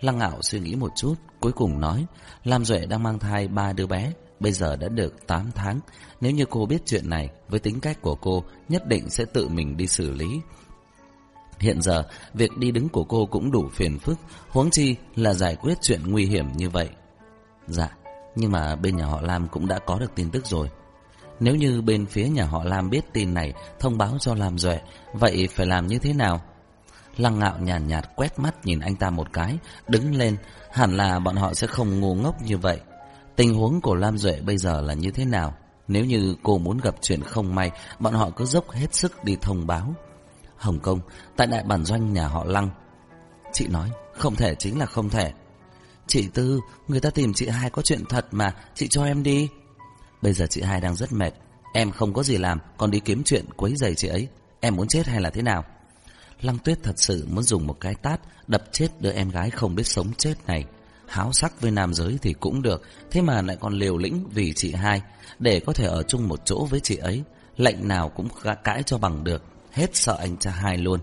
Lăng Ngạo suy nghĩ một chút, cuối cùng nói, Lam Duệ đang mang thai ba đứa bé, bây giờ đã được 8 tháng. Nếu như cô biết chuyện này, với tính cách của cô, nhất định sẽ tự mình đi xử lý. Hiện giờ, việc đi đứng của cô cũng đủ phiền phức, huống chi là giải quyết chuyện nguy hiểm như vậy. Dạ, nhưng mà bên nhà họ Lam cũng đã có được tin tức rồi. Nếu như bên phía nhà họ Lam biết tin này, thông báo cho Lam Duệ, vậy phải làm như thế nào? Lăng ngạo nhàn nhạt, nhạt quét mắt nhìn anh ta một cái, đứng lên, hẳn là bọn họ sẽ không ngu ngốc như vậy. Tình huống của Lam Duệ bây giờ là như thế nào? Nếu như cô muốn gặp chuyện không may, bọn họ cứ dốc hết sức đi thông báo. Hồng Kông, tại đại bản doanh nhà họ Lăng. Chị nói, không thể chính là không thể. Chị Tư, người ta tìm chị hai có chuyện thật mà, chị cho em đi. Bây giờ chị hai đang rất mệt, em không có gì làm, còn đi kiếm chuyện quấy giày chị ấy. Em muốn chết hay là thế nào? Lăng Tuyết thật sự muốn dùng một cái tát đập chết đứa em gái không biết sống chết này. Háo sắc với nam giới thì cũng được, thế mà lại còn liều lĩnh vì chị hai, để có thể ở chung một chỗ với chị ấy. Lệnh nào cũng cãi cho bằng được hết sợ anh cha hai luôn.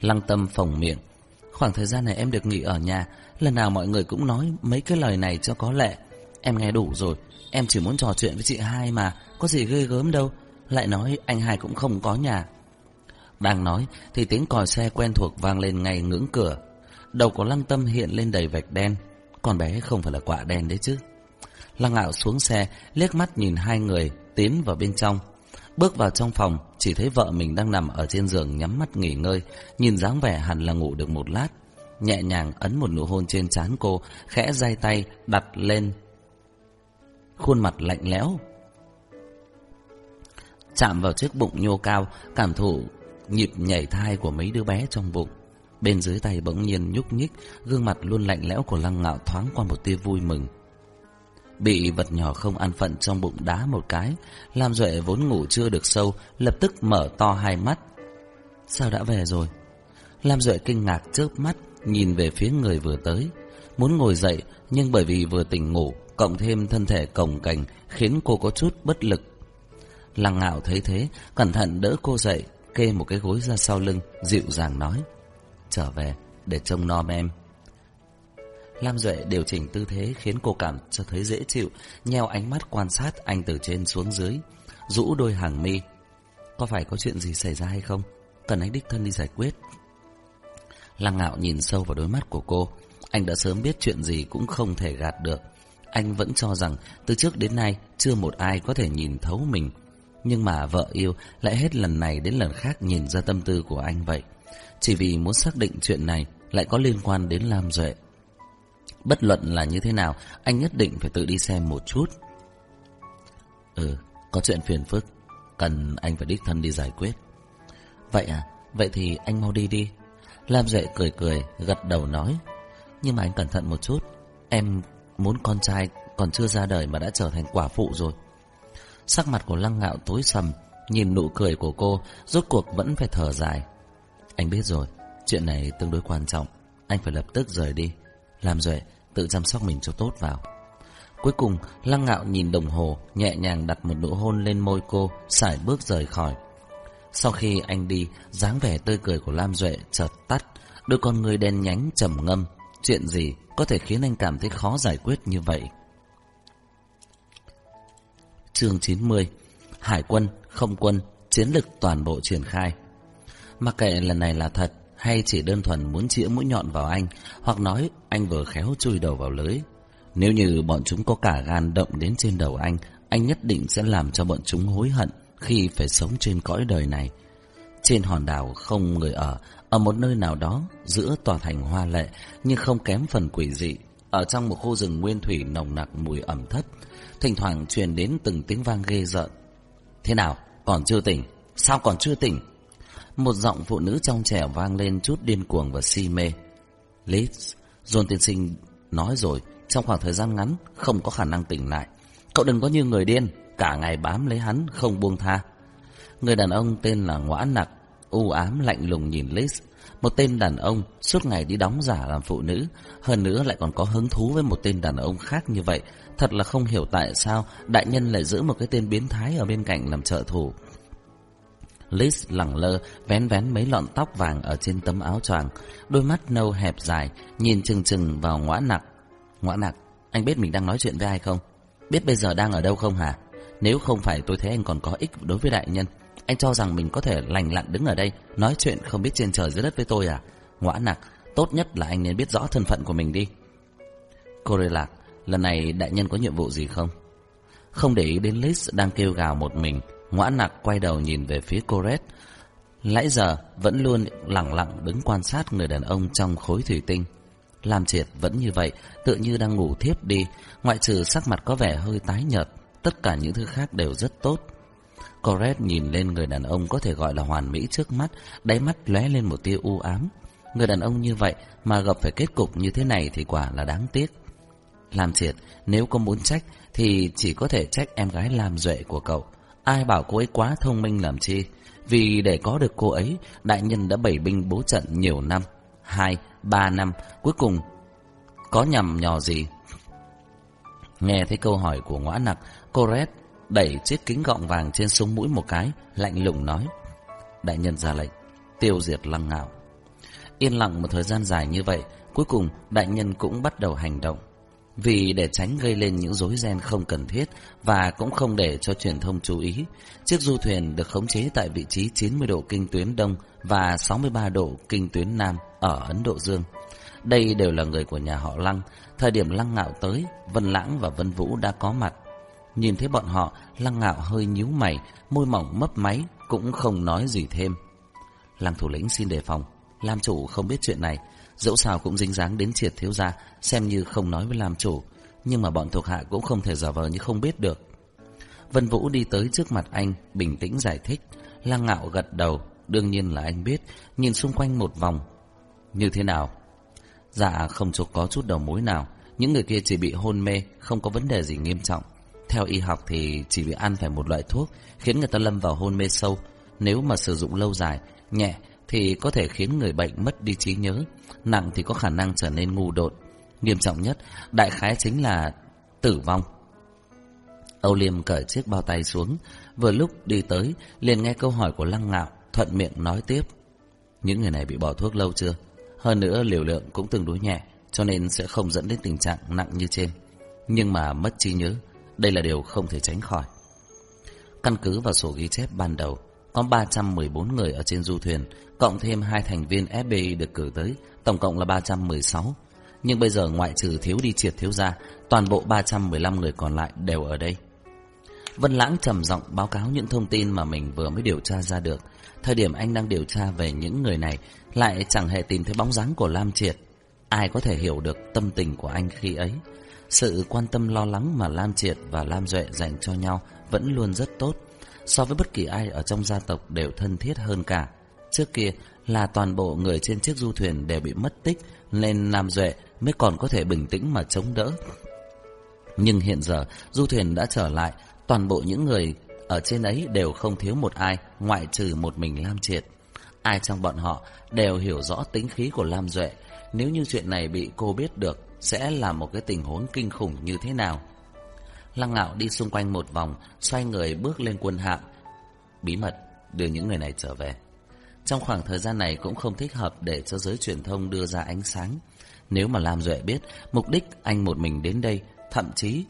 Lăng tâm phồng miệng. Khoảng thời gian này em được nghỉ ở nhà, lần nào mọi người cũng nói mấy cái lời này cho có lệ. Em nghe đủ rồi, em chỉ muốn trò chuyện với chị hai mà, có gì ghê gớm đâu. Lại nói anh hai cũng không có nhà. Đang nói thì tiếng còi xe quen thuộc vang lên ngay ngưỡng cửa. Đầu của lăng tâm hiện lên đầy vạch đen. con bé không phải là quả đen đấy chứ. Lăng ngạo xuống xe, liếc mắt nhìn hai người tiến vào bên trong. Bước vào trong phòng, chỉ thấy vợ mình đang nằm ở trên giường nhắm mắt nghỉ ngơi, nhìn dáng vẻ hẳn là ngủ được một lát. Nhẹ nhàng ấn một nụ hôn trên trán cô, khẽ day tay đặt lên khuôn mặt lạnh lẽo. Chạm vào chiếc bụng nhô cao, cảm thụ nhịp nhảy thai của mấy đứa bé trong bụng. Bên dưới tay bỗng nhiên nhúc nhích, gương mặt luôn lạnh lẽo của lăng ngạo thoáng qua một tia vui mừng. Bị vật nhỏ không ăn phận trong bụng đá một cái, Lam Duệ vốn ngủ chưa được sâu, lập tức mở to hai mắt. Sao đã về rồi? Lam Duệ kinh ngạc chớp mắt, nhìn về phía người vừa tới. Muốn ngồi dậy, nhưng bởi vì vừa tỉnh ngủ, cộng thêm thân thể cồng cành, khiến cô có chút bất lực. Lăng ngạo thấy thế, cẩn thận đỡ cô dậy, kê một cái gối ra sau lưng, dịu dàng nói. Trở về, để trông nom em. Lam Duệ điều chỉnh tư thế khiến cô cảm cho thấy dễ chịu, nheo ánh mắt quan sát anh từ trên xuống dưới, rũ đôi hàng mi. Có phải có chuyện gì xảy ra hay không? Cần anh đích thân đi giải quyết. Lăng ngạo nhìn sâu vào đôi mắt của cô. Anh đã sớm biết chuyện gì cũng không thể gạt được. Anh vẫn cho rằng từ trước đến nay chưa một ai có thể nhìn thấu mình. Nhưng mà vợ yêu lại hết lần này đến lần khác nhìn ra tâm tư của anh vậy. Chỉ vì muốn xác định chuyện này lại có liên quan đến Lam Duệ. Bất luận là như thế nào, anh nhất định phải tự đi xem một chút. Ừ, có chuyện phiền phức, cần anh phải đích thân đi giải quyết. Vậy à, vậy thì anh mau đi đi. Lam Duệ cười cười, gật đầu nói. Nhưng mà anh cẩn thận một chút, em muốn con trai còn chưa ra đời mà đã trở thành quả phụ rồi. Sắc mặt của Lăng Ngạo tối sầm, nhìn nụ cười của cô, rốt cuộc vẫn phải thở dài. Anh biết rồi, chuyện này tương đối quan trọng, anh phải lập tức rời đi. Làm Duệ, tự chăm sóc mình cho tốt vào. Cuối cùng, Lăng Ngạo nhìn đồng hồ, nhẹ nhàng đặt một nụ hôn lên môi cô, sải bước rời khỏi. Sau khi anh đi, dáng vẻ tươi cười của Lam Duệ chợt tắt, đôi con người đen nhánh trầm ngâm. Chuyện gì có thể khiến anh cảm thấy khó giải quyết như vậy? Chương 90 Hải quân, không quân, chiến lực toàn bộ triển khai. Mặc kệ lần này là thật hay chỉ đơn thuần muốn chĩa mũi nhọn vào anh, hoặc nói anh vừa khéo chui đầu vào lưới. Nếu như bọn chúng có cả gan động đến trên đầu anh, anh nhất định sẽ làm cho bọn chúng hối hận khi phải sống trên cõi đời này. Trên hòn đảo không người ở, ở một nơi nào đó giữa tòa thành hoa lệ nhưng không kém phần quỷ dị, ở trong một khu rừng nguyên thủy nồng nặc mùi ẩm thấp, thỉnh thoảng truyền đến từng tiếng vang ghê rợn. Thế nào, còn chưa tỉnh? Sao còn chưa tỉnh? Một giọng phụ nữ trong trẻ vang lên chút điên cuồng và si mê. Liz, John tiên sinh nói rồi, trong khoảng thời gian ngắn không có khả năng tỉnh lại. Cậu đừng có như người điên, cả ngày bám lấy hắn không buông tha. Người đàn ông tên là Ngoã Nặc, u ám lạnh lùng nhìn Liz. Một tên đàn ông suốt ngày đi đóng giả làm phụ nữ, hơn nữa lại còn có hứng thú với một tên đàn ông khác như vậy. Thật là không hiểu tại sao đại nhân lại giữ một cái tên biến thái ở bên cạnh làm trợ thủ. Liz lẳng lơ, vén vén mấy lọn tóc vàng ở trên tấm áo choàng, đôi mắt nâu hẹp dài, nhìn chừng chừng vào ngõa nặc. Ngõa nặc, anh biết mình đang nói chuyện với ai không? Biết bây giờ đang ở đâu không hả? Nếu không phải tôi thấy anh còn có ích đối với đại nhân, anh cho rằng mình có thể lành lặn đứng ở đây, nói chuyện không biết trên trời dưới đất với tôi à? Ngõa nặc, tốt nhất là anh nên biết rõ thân phận của mình đi. Cô Rê Lạc, lần này đại nhân có nhiệm vụ gì không? Không để ý đến Liz đang kêu gào một mình, Ngoã nặc quay đầu nhìn về phía cô Red. Lãi giờ vẫn luôn lặng lặng đứng quan sát người đàn ông trong khối thủy tinh. Làm triệt vẫn như vậy, tự như đang ngủ thiếp đi, ngoại trừ sắc mặt có vẻ hơi tái nhợt, tất cả những thứ khác đều rất tốt. Coret nhìn lên người đàn ông có thể gọi là hoàn mỹ trước mắt, đáy mắt lóe lên một tia u ám. Người đàn ông như vậy mà gặp phải kết cục như thế này thì quả là đáng tiếc. Làm triệt, nếu có muốn trách thì chỉ có thể trách em gái làm duệ của cậu. Ai bảo cô ấy quá thông minh làm chi? Vì để có được cô ấy, đại nhân đã bày binh bố trận nhiều năm. Hai, ba năm, cuối cùng có nhầm nhò gì? Nghe thấy câu hỏi của ngõ nặc, Coret đẩy chiếc kính gọng vàng trên sống mũi một cái, lạnh lùng nói. Đại nhân ra lệnh, tiêu diệt lăng ngạo. Yên lặng một thời gian dài như vậy, cuối cùng đại nhân cũng bắt đầu hành động. Vì để tránh gây lên những rối ren không cần thiết và cũng không để cho truyền thông chú ý, chiếc du thuyền được khống chế tại vị trí 90 độ kinh tuyến đông và 63 độ kinh tuyến nam ở Ấn Độ Dương. Đây đều là người của nhà họ Lăng. Thời điểm Lăng Ngạo tới, Vân Lãng và Vân Vũ đã có mặt. Nhìn thấy bọn họ, Lăng Ngạo hơi nhíu mày, môi mỏng mấp máy, cũng không nói gì thêm. Lăng thủ lĩnh xin đề phòng. Lam chủ không biết chuyện này, dẫu sao cũng dính dáng đến triệt thiếu gia, xem như không nói với Lam chủ. Nhưng mà bọn thuộc hạ cũng không thể giả vờ như không biết được. Vân Vũ đi tới trước mặt anh, bình tĩnh giải thích. Lăng Ngạo gật đầu, đương nhiên là anh biết, nhìn xung quanh một vòng. Như thế nào? Dạ không chụp có chút đầu mối nào, những người kia chỉ bị hôn mê, không có vấn đề gì nghiêm trọng. Theo y học thì chỉ vì ăn phải một loại thuốc khiến người ta lâm vào hôn mê sâu. Nếu mà sử dụng lâu dài, nhẹ thì có thể khiến người bệnh mất đi trí nhớ, nặng thì có khả năng trở nên ngu đột. Nghiêm trọng nhất, đại khái chính là tử vong. Âu Liêm cởi chiếc bao tay xuống, vừa lúc đi tới, liền nghe câu hỏi của Lăng Ngạo, thuận miệng nói tiếp. Những người này bị bỏ thuốc lâu chưa? Hơn nữa liều lượng cũng tương đối nhẹ, cho nên sẽ không dẫn đến tình trạng nặng như trên. Nhưng mà mất trí nhớ, đây là điều không thể tránh khỏi. Căn cứ vào sổ ghi chép ban đầu, có 314 người ở trên du thuyền, cộng thêm hai thành viên FBI được cử tới, tổng cộng là 316. Nhưng bây giờ ngoại trừ thiếu đi triệt thiếu ra, toàn bộ 315 người còn lại đều ở đây. Vân Lãng trầm giọng báo cáo những thông tin mà mình vừa mới điều tra ra được. Thời điểm anh đang điều tra về những người này, lại chẳng hề tìm thấy bóng dáng của Lam Triệt. Ai có thể hiểu được tâm tình của anh khi ấy? Sự quan tâm lo lắng mà Lam Triệt và Lam Duệ dành cho nhau vẫn luôn rất tốt. So với bất kỳ ai ở trong gia tộc đều thân thiết hơn cả. Trước kia là toàn bộ người trên chiếc du thuyền đều bị mất tích, nên Lam Duệ mới còn có thể bình tĩnh mà chống đỡ. Nhưng hiện giờ, du thuyền đã trở lại, toàn bộ những người ở trên ấy đều không thiếu một ai, ngoại trừ một mình Lam Triệt. Ai trong bọn họ đều hiểu rõ tính khí của Lam Duệ. Nếu như chuyện này bị cô biết được, sẽ là một cái tình huống kinh khủng như thế nào. Lăng ngạo đi xung quanh một vòng, xoay người bước lên quân hạm. Bí mật, đưa những người này trở về. Trong khoảng thời gian này cũng không thích hợp để cho giới truyền thông đưa ra ánh sáng. Nếu mà Lam Duệ biết, mục đích anh một mình đến đây, thậm chí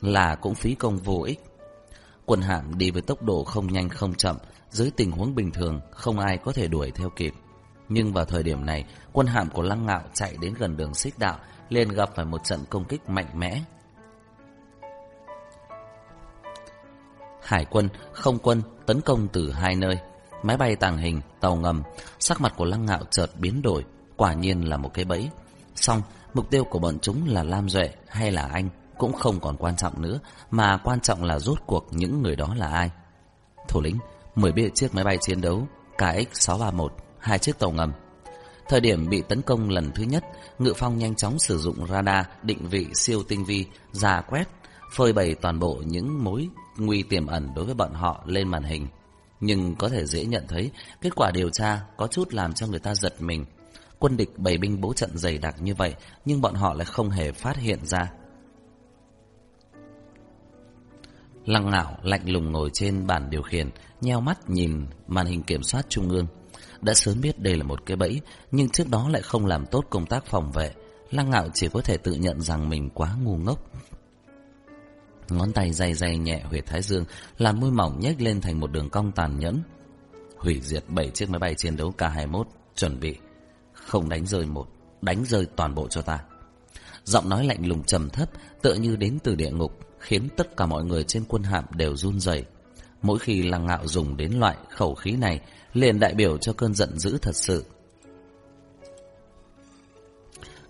là cũng phí công vô ích. Quân hạm đi với tốc độ không nhanh không chậm, dưới tình huống bình thường không ai có thể đuổi theo kịp. Nhưng vào thời điểm này, quân hạm của Lăng Ngạo chạy đến gần đường xích đạo, liền gặp phải một trận công kích mạnh mẽ. Hải quân, không quân tấn công từ hai nơi. Máy bay tàng hình, tàu ngầm, sắc mặt của Lăng Ngạo chợt biến đổi, quả nhiên là một cái bẫy. song mục tiêu của bọn chúng là Lam Duệ hay là anh cũng không còn quan trọng nữa, mà quan trọng là rốt cuộc những người đó là ai. Thủ lĩnh, mười biết chiếc máy bay chiến đấu KX-631, hai chiếc tàu ngầm. Thời điểm bị tấn công lần thứ nhất, Ngự Phong nhanh chóng sử dụng radar định vị siêu tinh vi, ra quét, phơi bày toàn bộ những mối nguy tiềm ẩn đối với bọn họ lên màn hình. Nhưng có thể dễ nhận thấy, kết quả điều tra có chút làm cho người ta giật mình. Quân địch bày binh bố trận dày đặc như vậy, nhưng bọn họ lại không hề phát hiện ra. Lăng ngạo lạnh lùng ngồi trên bàn điều khiển, nheo mắt nhìn màn hình kiểm soát trung ương. Đã sớm biết đây là một cái bẫy, nhưng trước đó lại không làm tốt công tác phòng vệ. Lăng ngạo chỉ có thể tự nhận rằng mình quá ngu ngốc. Ngón tay dày dày nhẹ huyệt thái dương, làm môi mỏng nhếch lên thành một đường cong tàn nhẫn. Hủy diệt bảy chiếc máy bay chiến đấu K-21, chuẩn bị. Không đánh rơi một, đánh rơi toàn bộ cho ta. Giọng nói lạnh lùng trầm thấp, tựa như đến từ địa ngục, khiến tất cả mọi người trên quân hạm đều run rẩy. Mỗi khi lăng ngạo dùng đến loại khẩu khí này, liền đại biểu cho cơn giận dữ thật sự.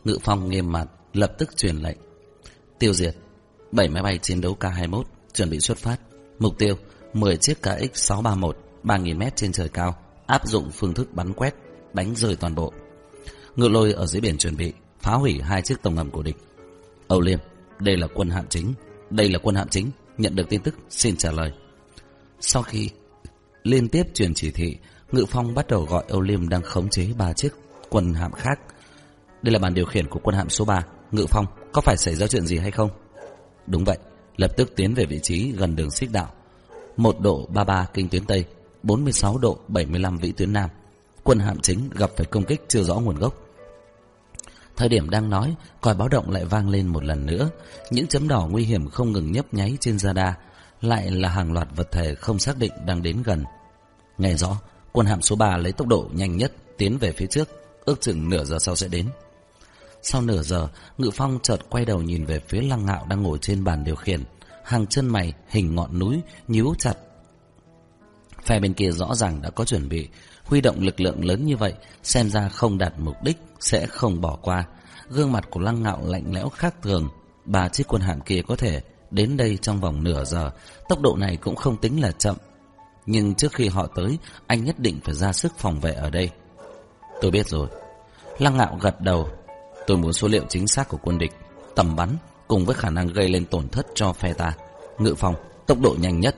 Ngự phong nghiêm mặt, lập tức truyền lệnh. Tiêu diệt, 7 máy bay chiến đấu K-21, chuẩn bị xuất phát. Mục tiêu, 10 chiếc KX-631, 3.000 mét trên trời cao, áp dụng phương thức bắn quét, đánh rơi toàn bộ. Ngự lôi ở dưới biển chuẩn bị, phá hủy hai chiếc tàu ngầm của địch. Âu Liêm, đây là quân hạm chính, đây là quân hạm chính, nhận được tin tức, xin trả lời. Sau khi liên tiếp truyền chỉ thị, Ngự Phong bắt đầu gọi Âu Liêm đang khống chế ba chiếc quân hạm khác. Đây là bàn điều khiển của quân hạm số 3. Ngự Phong, có phải xảy ra chuyện gì hay không? Đúng vậy, lập tức tiến về vị trí gần đường xích đạo. Một độ 33 kinh tuyến Tây, 46 độ 75 vĩ tuyến Nam. Quân hạm chính gặp phải công kích chưa rõ nguồn gốc. Thời điểm đang nói, còi báo động lại vang lên một lần nữa. Những chấm đỏ nguy hiểm không ngừng nhấp nháy trên radar, lại là hàng loạt vật thể không xác định đang đến gần. Nghe rõ, quân hạm số 3 lấy tốc độ nhanh nhất tiến về phía trước, ước chừng nửa giờ sau sẽ đến. Sau nửa giờ, Ngự Phong chợt quay đầu nhìn về phía Lăng Ngạo đang ngồi trên bàn điều khiển. Hàng chân mày hình ngọn núi nhíu chặt. Phe bên kia rõ ràng đã có chuẩn bị, huy động lực lượng lớn như vậy, xem ra không đạt mục đích sẽ không bỏ qua. Gương mặt của Lăng Ngạo lạnh lẽo khác thường, ba chiếc quân hạm kia có thể đến đây trong vòng nửa giờ, tốc độ này cũng không tính là chậm. Nhưng trước khi họ tới, anh nhất định phải ra sức phòng vệ ở đây. Tôi biết rồi. Lăng Ngạo gật đầu, Tôi muốn số liệu chính xác của quân địch, tầm bắn cùng với khả năng gây lên tổn thất cho phe ta. Ngự phòng, tốc độ nhanh nhất.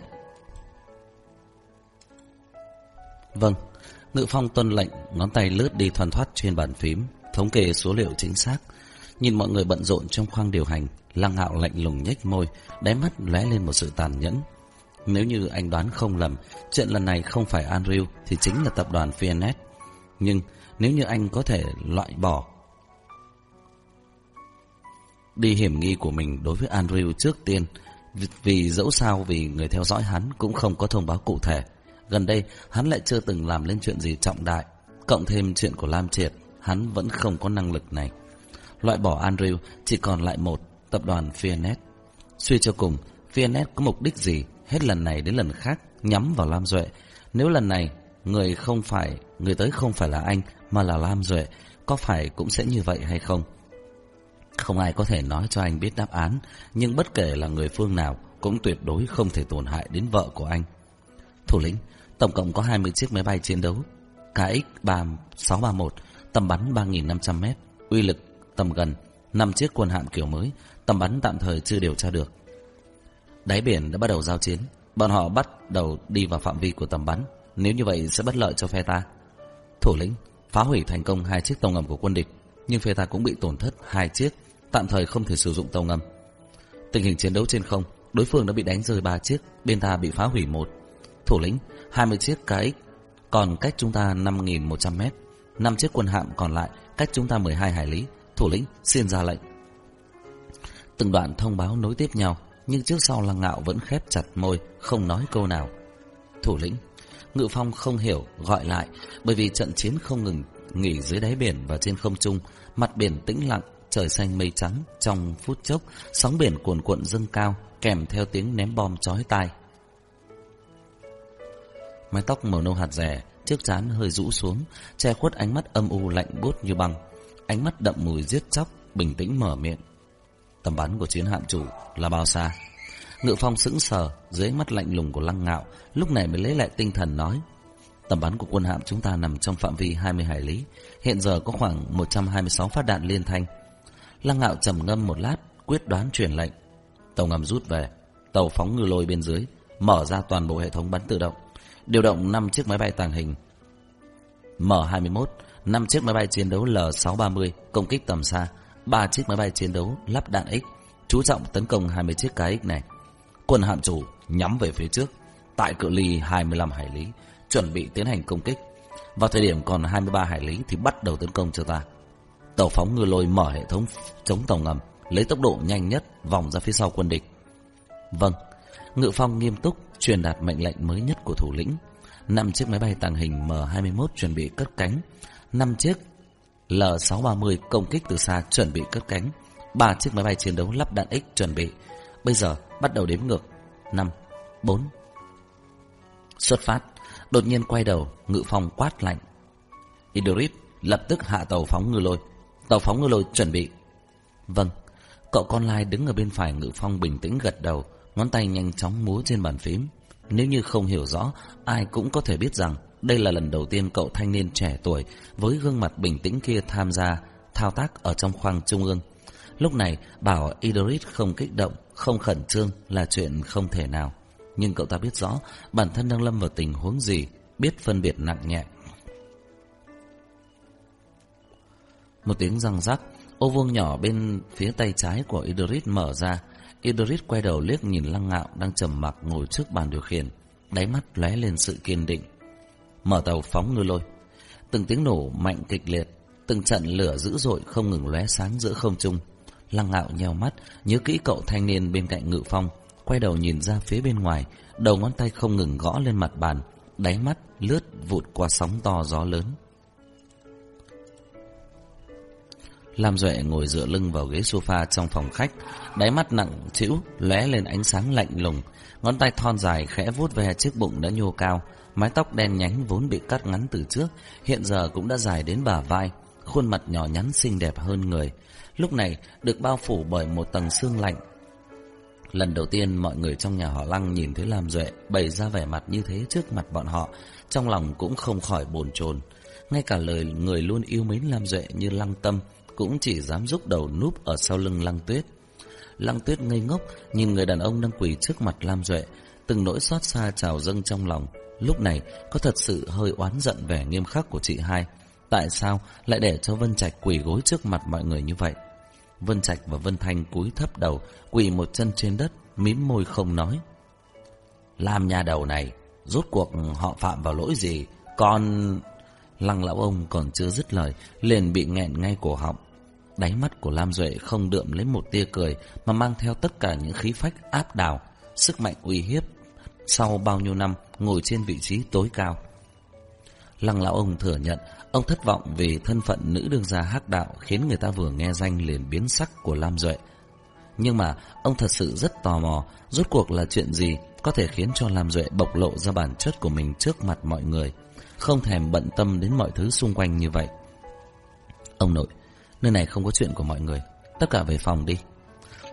Vâng, Ngự phong tuân lệnh, ngón tay lướt đi thoăn thoát trên bàn phím, thống kê số liệu chính xác. Nhìn mọi người bận rộn trong khoang điều hành, lăng hạo lạnh lùng nhếch môi, đáy mắt lóe lên một sự tàn nhẫn. Nếu như anh đoán không lầm, chuyện lần này không phải Andrew thì chính là tập đoàn Fiennes. Nhưng nếu như anh có thể loại bỏ đi hiểm nghi của mình đối với Andrew trước tiên, vì dẫu sao vì người theo dõi hắn cũng không có thông báo cụ thể. Gần đây, hắn lại chưa từng làm lên chuyện gì trọng đại. Cộng thêm chuyện của Lam Triệt, hắn vẫn không có năng lực này. Loại bỏ Andrew chỉ còn lại một, tập đoàn Fianet. Suy cho cùng, Fianet có mục đích gì hết lần này đến lần khác nhắm vào Lam Duệ. Nếu lần này người không phải người tới không phải là anh mà là Lam Duệ, có phải cũng sẽ như vậy hay không? Không ai có thể nói cho anh biết đáp án, nhưng bất kể là người phương nào cũng tuyệt đối không thể tổn hại đến vợ của anh. Thủ lĩnh, tổng cộng có 20 chiếc máy bay chiến đấu, KX-631, tầm bắn 3.500m, uy lực tầm gần, 5 chiếc quân hạm kiểu mới, tầm bắn tạm thời chưa điều tra được. Đáy biển đã bắt đầu giao chiến, bọn họ bắt đầu đi vào phạm vi của tầm bắn, nếu như vậy sẽ bất lợi cho phe ta. Thủ lĩnh, phá hủy thành công hai chiếc tàu ngầm của quân địch, nhưng phe ta cũng bị tổn thất hai chiếc tạm thời không thể sử dụng tàu ngầm. Tình hình chiến đấu trên không, đối phương đã bị đánh rơi ba chiếc, bên ta bị phá hủy một. Thủ lĩnh, 20 chiếc KX, còn cách chúng ta 5.100 mét. 5 chiếc quân hạm còn lại, cách chúng ta 12 hải lý. Thủ lĩnh, xin ra lệnh. Từng đoạn thông báo nối tiếp nhau, nhưng trước sau lăng ngạo vẫn khép chặt môi, không nói câu nào. Thủ lĩnh, Ngự Phong không hiểu, gọi lại, bởi vì trận chiến không ngừng nghỉ dưới đáy biển và trên không trung, mặt biển tĩnh lặng, trời xanh mây trắng, trong phút chốc, sóng biển cuồn cuộn dâng cao, kèm theo tiếng ném bom chói tai. Mái tóc màu nâu hạt rẻ, trước trán hơi rũ xuống, che khuất ánh mắt âm u lạnh buốt như băng. Ánh mắt đậm mùi giết chóc, bình tĩnh mở miệng. Tầm bắn của chiến hạm chủ là bao xa? Ngự phong sững sờ, dưới mắt lạnh lùng của lăng ngạo, lúc này mới lấy lại tinh thần nói. Tầm bắn của quân hạm chúng ta nằm trong phạm vi 20 hải lý, hiện giờ có khoảng 126 phát đạn liên thanh, Lăng ngạo trầm ngâm một lát, quyết đoán truyền lệnh. Tàu ngầm rút về, tàu phóng ngư lôi bên dưới, mở ra toàn bộ hệ thống bắn tự động, điều động 5 chiếc máy bay tàng hình. M21, 5 chiếc máy bay chiến đấu L630 công kích tầm xa, ba chiếc máy bay chiến đấu lắp đạn X, chú trọng tấn công 20 chiếc KX này. Quân hạm chủ nhắm về phía trước, tại cự ly 25 hải lý, chuẩn bị tiến hành công kích. Vào thời điểm còn 23 hải lý thì bắt đầu tấn công cho ta. Tàu phóng ngư lôi mở hệ thống chống tàu ngầm, lấy tốc độ nhanh nhất vòng ra phía sau quân địch. Vâng, Ngự Phong nghiêm túc truyền đạt mệnh lệnh mới nhất của thủ lĩnh. năm chiếc máy bay tàng hình M21 chuẩn bị cất cánh, năm chiếc L630 công kích từ xa chuẩn bị cất cánh, ba chiếc máy bay chiến đấu lắp đạn X chuẩn bị. Bây giờ bắt đầu đếm ngược. 5, 4. Xuất phát, đột nhiên quay đầu, Ngự phòng quát lạnh. Idris lập tức hạ tàu phóng ngư lôi. Tàu phóng ngư lôi chuẩn bị. Vâng. Cậu con lai đứng ở bên phải ngự phong bình tĩnh gật đầu, ngón tay nhanh chóng múa trên bàn phím. Nếu như không hiểu rõ, ai cũng có thể biết rằng đây là lần đầu tiên cậu thanh niên trẻ tuổi với gương mặt bình tĩnh kia tham gia thao tác ở trong khoang trung ương. Lúc này, bảo Idris không kích động, không khẩn trương là chuyện không thể nào. Nhưng cậu ta biết rõ bản thân đang lâm vào tình huống gì, biết phân biệt nặng nhẹ. Một tiếng răng rắc, ô vuông nhỏ bên phía tay trái của Idris mở ra. Idris quay đầu liếc nhìn lăng ngạo đang trầm mặc ngồi trước bàn điều khiển, đáy mắt lóe lên sự kiên định. Mở tàu phóng ngư lôi. Từng tiếng nổ mạnh kịch liệt, từng trận lửa dữ dội không ngừng lóe sáng giữa không trung. Lăng ngạo nheo mắt, nhớ kỹ cậu thanh niên bên cạnh ngự phong, quay đầu nhìn ra phía bên ngoài, đầu ngón tay không ngừng gõ lên mặt bàn, đáy mắt lướt vụt qua sóng to gió lớn. Lam Duệ ngồi dựa lưng vào ghế sofa trong phòng khách, đáy mắt nặng trĩu lóe lên ánh sáng lạnh lùng, ngón tay thon dài khẽ vuốt về chiếc bụng đã nhô cao, mái tóc đen nhánh vốn bị cắt ngắn từ trước, hiện giờ cũng đã dài đến bả vai, khuôn mặt nhỏ nhắn xinh đẹp hơn người, lúc này được bao phủ bởi một tầng xương lạnh. Lần đầu tiên mọi người trong nhà họ Lăng nhìn thấy Lam Duệ bày ra vẻ mặt như thế trước mặt bọn họ, trong lòng cũng không khỏi bồn chồn. Ngay cả lời người luôn yêu mến Lam Duệ như Lăng Tâm cũng chỉ dám rúc đầu núp ở sau lưng Lăng Tuyết. Lăng Tuyết ngây ngốc nhìn người đàn ông đang quỳ trước mặt Lam Duệ, từng nỗi xót xa trào dâng trong lòng. Lúc này có thật sự hơi oán giận vẻ nghiêm khắc của chị hai. Tại sao lại để cho Vân Trạch quỳ gối trước mặt mọi người như vậy? Vân Trạch và Vân Thanh cúi thấp đầu, quỳ một chân trên đất, mím môi không nói. Làm nhà đầu này, rốt cuộc họ phạm vào lỗi gì? Còn... Lăng lão ông còn chưa dứt lời, liền bị nghẹn ngay cổ họng. Đáy mắt của Lam Duệ không đượm lấy một tia cười, mà mang theo tất cả những khí phách áp đảo, sức mạnh uy hiếp. Sau bao nhiêu năm ngồi trên vị trí tối cao. Lăng lão ông thừa nhận Ông thất vọng vì thân phận nữ đương gia hắc đạo khiến người ta vừa nghe danh liền biến sắc của Lam Duệ. Nhưng mà ông thật sự rất tò mò rốt cuộc là chuyện gì có thể khiến cho Lam Duệ bộc lộ ra bản chất của mình trước mặt mọi người, không thèm bận tâm đến mọi thứ xung quanh như vậy. Ông nội, nơi này không có chuyện của mọi người, tất cả về phòng đi.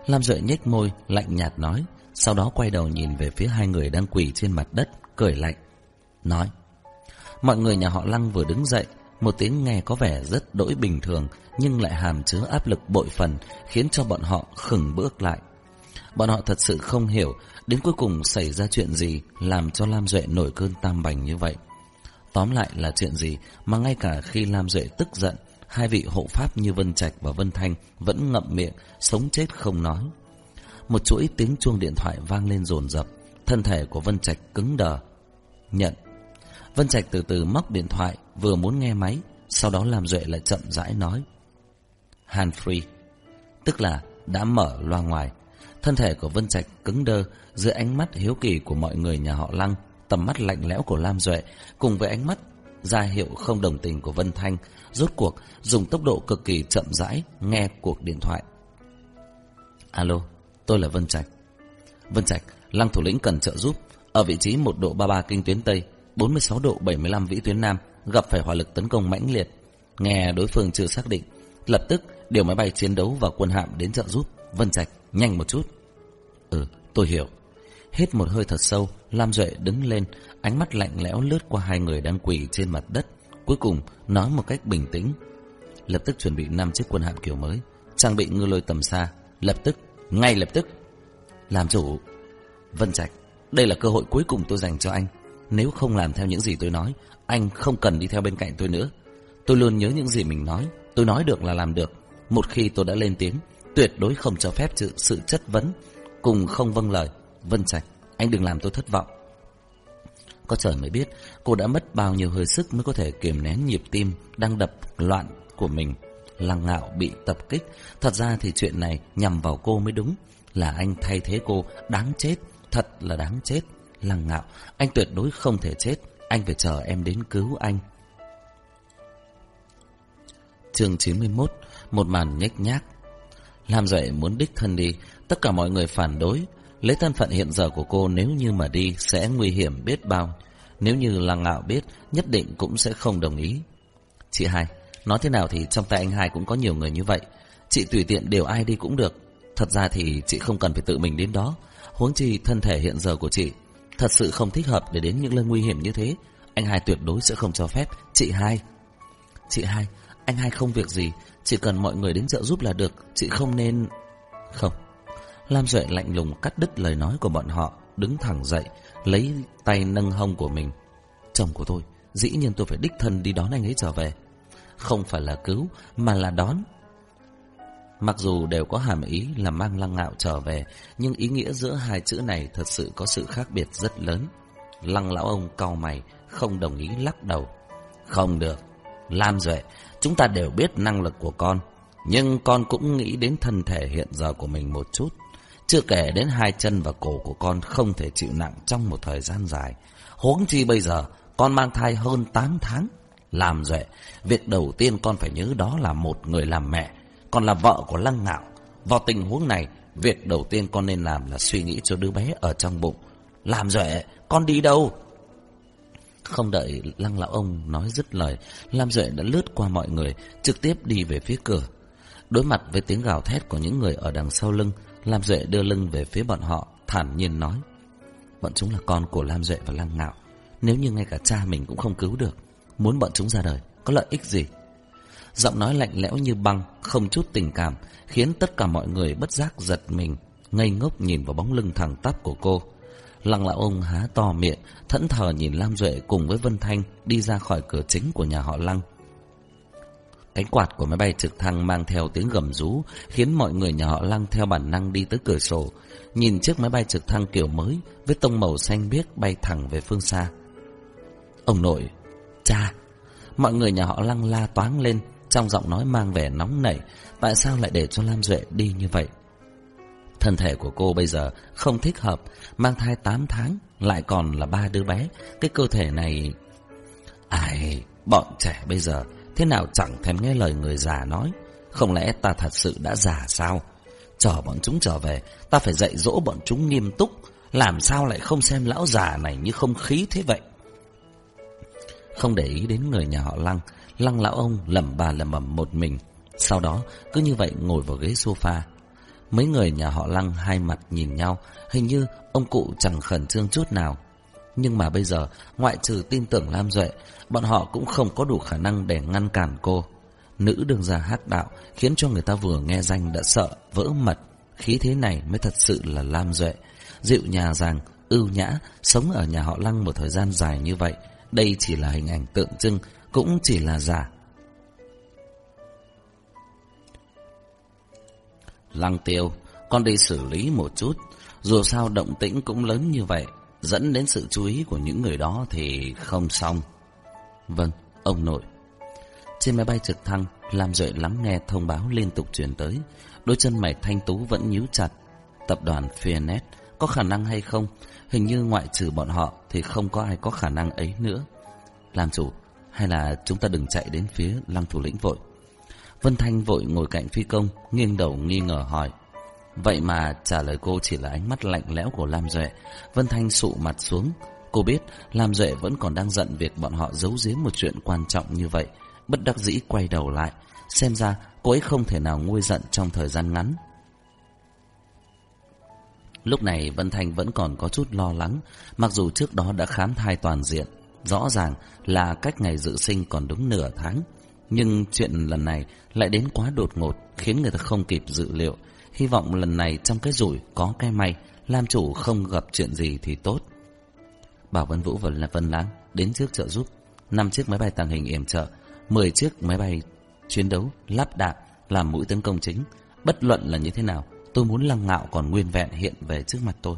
Lam Duệ nhếch môi, lạnh nhạt nói, sau đó quay đầu nhìn về phía hai người đang quỳ trên mặt đất, cười lạnh. Nói, mọi người nhà họ Lăng vừa đứng dậy, một tiếng nghe có vẻ rất đỗi bình thường nhưng lại hàm chứa áp lực bội phần khiến cho bọn họ khừng bước lại. Bọn họ thật sự không hiểu đến cuối cùng xảy ra chuyện gì làm cho Lam Duệ nổi cơn tam bành như vậy. Tóm lại là chuyện gì mà ngay cả khi Lam Duệ tức giận, hai vị hộ pháp như Vân Trạch và Vân Thanh vẫn ngậm miệng, sống chết không nói. Một chuỗi tiếng chuông điện thoại vang lên rồn rập, thân thể của Vân Trạch cứng đờ. Nhận. Vân Trạch từ từ móc điện thoại, vừa muốn nghe máy, sau đó làm Duệ lại chậm rãi nói. Hand free, tức là đã mở loa ngoài. Thân thể của Vân Trạch cứng đơ dưới ánh mắt hiếu kỳ của mọi người nhà họ Lăng, tầm mắt lạnh lẽo của Lam Duệ cùng với ánh mắt ra hiệu không đồng tình của Vân Thanh, rốt cuộc dùng tốc độ cực kỳ chậm rãi nghe cuộc điện thoại. Alo, tôi là Vân Trạch. Vân Trạch, Lăng thủ lĩnh cần trợ giúp ở vị trí một độ 33 kinh tuyến Tây, 46 độ 75 vĩ tuyến Nam gặp phải hỏa lực tấn công mãnh liệt. Nghe đối phương chưa xác định, lập tức điều máy bay chiến đấu và quân hạm đến trợ giúp. Vân Trạch, nhanh một chút. Ừ, tôi hiểu. Hết một hơi thật sâu, Lam Duệ đứng lên, ánh mắt lạnh lẽo lướt qua hai người đang quỳ trên mặt đất. Cuối cùng, nói một cách bình tĩnh. Lập tức chuẩn bị năm chiếc quân hạm kiểu mới, trang bị ngư lôi tầm xa. Lập tức, ngay lập tức. Làm chủ. Vân Trạch, đây là cơ hội cuối cùng tôi dành cho anh. Nếu không làm theo những gì tôi nói, anh không cần đi theo bên cạnh tôi nữa. Tôi luôn nhớ những gì mình nói, tôi nói được là làm được. Một khi tôi đã lên tiếng, tuyệt đối không cho phép sự, sự chất vấn, cùng không vâng lời. Vân Trạch, anh đừng làm tôi thất vọng. Có trời mới biết, cô đã mất bao nhiêu hơi sức mới có thể kiềm nén nhịp tim đang đập loạn của mình. Lăng ngạo bị tập kích, thật ra thì chuyện này nhằm vào cô mới đúng. Là anh thay thế cô, đáng chết, thật là đáng chết. Lăng ngạo, anh tuyệt đối không thể chết, anh phải chờ em đến cứu anh. chương 91, một màn nhếch nhác. Làm dậy muốn đích thân đi, tất cả mọi người phản đối. Lấy thân phận hiện giờ của cô nếu như mà đi sẽ nguy hiểm biết bao. Nếu như lăng ngạo biết, nhất định cũng sẽ không đồng ý. Chị hai, nói thế nào thì trong tay anh hai cũng có nhiều người như vậy. Chị tùy tiện đều ai đi cũng được. Thật ra thì chị không cần phải tự mình đến đó. Huống chi thân thể hiện giờ của chị, Thật sự không thích hợp để đến những nơi nguy hiểm như thế. Anh hai tuyệt đối sẽ không cho phép. Chị hai. Chị hai, Anh hai không việc gì. Chỉ cần mọi người đến trợ giúp là được. Chị không nên Không. Lam Duệ lạnh lùng cắt đứt lời nói của bọn họ, Đứng thẳng dậy, Lấy tay nâng hông của mình. Chồng của tôi, Dĩ nhiên tôi phải đích thân đi đón anh ấy trở về. Không phải là cứu Mà là đón Mặc dù đều có hàm ý là mang lăng ngạo trở về, nhưng ý nghĩa giữa hai chữ này thật sự có sự khác biệt rất lớn. Lăng lão ông cau mày, không đồng ý lắc đầu. Không được. Lam Duệ, chúng ta đều biết năng lực của con, nhưng con cũng nghĩ đến thân thể hiện giờ của mình một chút. Chưa kể đến hai chân và cổ của con không thể chịu nặng trong một thời gian dài. Huống chi bây giờ, con mang thai hơn 8 tháng. Làm Duệ, việc đầu tiên con phải nhớ đó là một người làm mẹ còn là vợ của Lăng Ngạo. Vào tình huống này, việc đầu tiên con nên làm là suy nghĩ cho đứa bé ở trong bụng. Làm Duệ, con đi đâu? Không đợi Lăng Lão Ông nói dứt lời, Lam Duệ đã lướt qua mọi người, trực tiếp đi về phía cửa. Đối mặt với tiếng gào thét của những người ở đằng sau lưng, Lam Duệ đưa lưng về phía bọn họ, thản nhiên nói. Bọn chúng là con của Lam Duệ và Lăng Ngạo. Nếu như ngay cả cha mình cũng không cứu được, muốn bọn chúng ra đời, có lợi ích gì? Giọng nói lạnh lẽo như băng, không chút tình cảm, khiến tất cả mọi người bất giác giật mình, ngây ngốc nhìn vào bóng lưng thẳng tắp của cô. Lăng lão ông há to miệng, thẫn thờ nhìn Lam Duệ cùng với Vân Thanh đi ra khỏi cửa chính của nhà họ Lăng. Cánh quạt của máy bay trực thăng mang theo tiếng gầm rú, khiến mọi người nhà họ Lăng theo bản năng đi tới cửa sổ, nhìn chiếc máy bay trực thăng kiểu mới với tông màu xanh biếc bay thẳng về phương xa. Ông nội, cha, mọi người nhà họ Lăng la toáng lên, trong giọng nói mang vẻ nóng nảy, tại sao lại để cho Lam Duệ đi như vậy? Thân thể của cô bây giờ không thích hợp, mang thai 8 tháng, lại còn là ba đứa bé. Cái cơ thể này... Ai, bọn trẻ bây giờ thế nào chẳng thèm nghe lời người già nói. Không lẽ ta thật sự đã già sao? Chờ bọn chúng trở về, ta phải dạy dỗ bọn chúng nghiêm túc. Làm sao lại không xem lão già này như không khí thế vậy? Không để ý đến người nhà họ Lăng, Lăng lão ông lẩm bà lẩm bẩm một mình. Sau đó cứ như vậy ngồi vào ghế sofa. Mấy người nhà họ Lăng hai mặt nhìn nhau, hình như ông cụ chẳng khẩn trương chút nào. Nhưng mà bây giờ, ngoại trừ tin tưởng Lam Duệ, bọn họ cũng không có đủ khả năng để ngăn cản cô. Nữ đường gia hát đạo khiến cho người ta vừa nghe danh đã sợ, vỡ mật. Khí thế này mới thật sự là Lam Duệ. Dịu nhà rằng, ưu nhã, sống ở nhà họ Lăng một thời gian dài như vậy. Đây chỉ là hình ảnh tượng trưng, cũng chỉ là giả. Lăng tiêu, con đi xử lý một chút. Dù sao động tĩnh cũng lớn như vậy, dẫn đến sự chú ý của những người đó thì không xong. Vâng, ông nội. Trên máy bay trực thăng, Lam Duệ lắng nghe thông báo liên tục truyền tới. Đôi chân mày thanh tú vẫn nhíu chặt. Tập đoàn Fianet có khả năng hay không? Hình như ngoại trừ bọn họ thì không có ai có khả năng ấy nữa. Làm chủ, hay là chúng ta đừng chạy đến phía lăng thủ lĩnh vội. Vân Thanh vội ngồi cạnh phi công, nghiêng đầu nghi ngờ hỏi. Vậy mà trả lời cô chỉ là ánh mắt lạnh lẽo của Lam Duệ. Vân Thanh sụ mặt xuống. Cô biết Lam Duệ vẫn còn đang giận việc bọn họ giấu giếm một chuyện quan trọng như vậy. Bất đắc dĩ quay đầu lại. Xem ra cô ấy không thể nào nguôi giận trong thời gian ngắn. Lúc này Vân Thanh vẫn còn có chút lo lắng, mặc dù trước đó đã khám thai toàn diện. Rõ ràng là cách ngày dự sinh còn đúng nửa tháng. Nhưng chuyện lần này lại đến quá đột ngột, khiến người ta không kịp dự liệu. Hy vọng lần này trong cái rủi có cái may, làm chủ không gặp chuyện gì thì tốt. Bảo Vân Vũ và Vân Lãng đến trước trợ giúp. năm chiếc máy bay tàng hình yểm trợ, 10 chiếc máy bay chiến đấu lắp đạn làm mũi tấn công chính. Bất luận là như thế nào, tôi muốn lăng ngạo còn nguyên vẹn hiện về trước mặt tôi.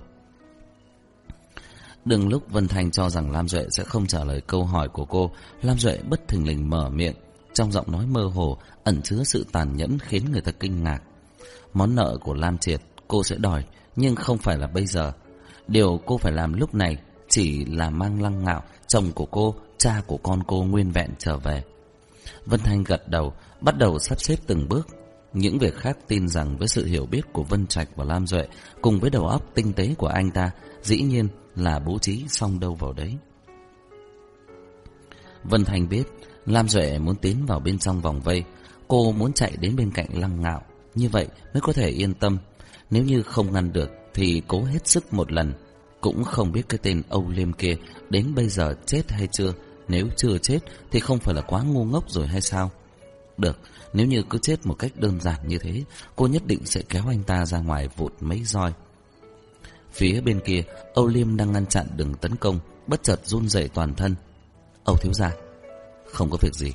Đừng lúc Vân Thanh cho rằng Lam Duệ sẽ không trả lời câu hỏi của cô, Lam Duệ bất thình lình mở miệng, trong giọng nói mơ hồ ẩn chứa sự tàn nhẫn khiến người ta kinh ngạc. Món nợ của Lam Triệt cô sẽ đòi, nhưng không phải là bây giờ. Điều cô phải làm lúc này chỉ là mang lăng ngạo, chồng của cô, cha của con cô nguyên vẹn trở về. Vân Thanh gật đầu, bắt đầu sắp xếp từng bước. Những việc khác tin rằng với sự hiểu biết của Vân Trạch và Lam Duệ, cùng với đầu óc tinh tế của anh ta, dĩ nhiên là bố trí xong đâu vào đấy. Vân Thanh biết, Lam Duệ muốn tiến vào bên trong vòng vây, cô muốn chạy đến bên cạnh lăng ngạo, như vậy mới có thể yên tâm. Nếu như không ngăn được thì cố hết sức một lần. Cũng không biết cái tên Âu Liêm kia đến bây giờ chết hay chưa. Nếu chưa chết thì không phải là quá ngu ngốc rồi hay sao? Được, nếu như cứ chết một cách đơn giản như thế, cô nhất định sẽ kéo anh ta ra ngoài vụt mấy roi. Phía bên kia, Âu Liêm đang ngăn chặn đường tấn công, bất chợt run rẩy toàn thân. Âu thiếu gia, không có việc gì.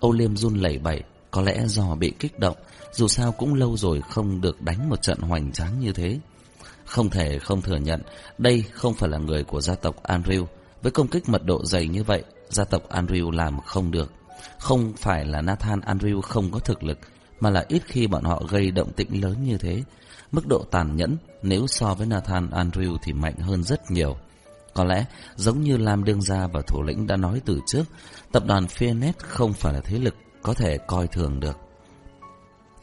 Âu Liêm run lẩy bẩy, có lẽ do bị kích động, dù sao cũng lâu rồi không được đánh một trận hoành tráng như thế. Không thể không thừa nhận, đây không phải là người của gia tộc Andrew. Với công kích mật độ dày như vậy, gia tộc Andrew làm không được. Không phải là Nathan Andrew không có thực lực, mà là ít khi bọn họ gây động tĩnh lớn như thế. Mức độ tàn nhẫn nếu so với Nathan Andrew thì mạnh hơn rất nhiều. Có lẽ, giống như Lam Đương Gia và thủ lĩnh đã nói từ trước, tập đoàn Phoenix không phải là thế lực có thể coi thường được.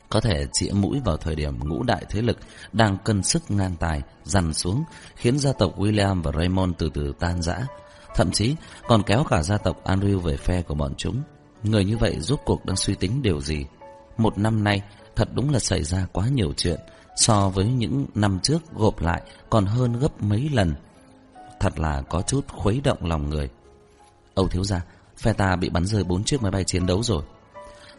có thể chĩa mũi vào thời điểm ngũ đại thế lực đang cân sức ngang tài dằn xuống, khiến gia tộc William và Raymond từ từ tan rã, thậm chí còn kéo cả gia tộc Andrew về phe của bọn chúng. Người như vậy rốt cuộc đang suy tính điều gì? Một năm nay, thật đúng là xảy ra quá nhiều chuyện, so với những năm trước gộp lại còn hơn gấp mấy lần. Thật là có chút khuấy động lòng người. Âu thiếu gia, phe ta bị bắn rơi bốn chiếc máy bay chiến đấu rồi.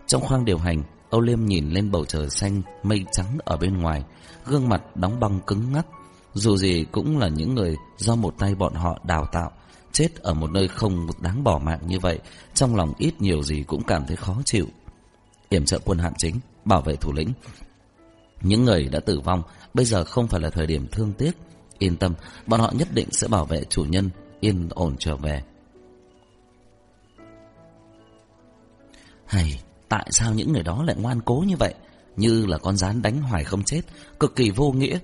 Trong khoang điều hành, Âu Liêm nhìn lên bầu trời xanh, mây trắng ở bên ngoài, gương mặt đóng băng cứng ngắc. Dù gì cũng là những người do một tay bọn họ đào tạo, chết ở một nơi không đáng bỏ mạng như vậy, trong lòng ít nhiều gì cũng cảm thấy khó chịu. Yểm trợ quân hạm chính, bảo vệ thủ lĩnh. Những người đã tử vong, bây giờ không phải là thời điểm thương tiếc. Yên tâm, bọn họ nhất định sẽ bảo vệ chủ nhân, yên ổn trở về. Hay, tại sao những người đó lại ngoan cố như vậy? Như là con rán đánh hoài không chết, cực kỳ vô nghĩa.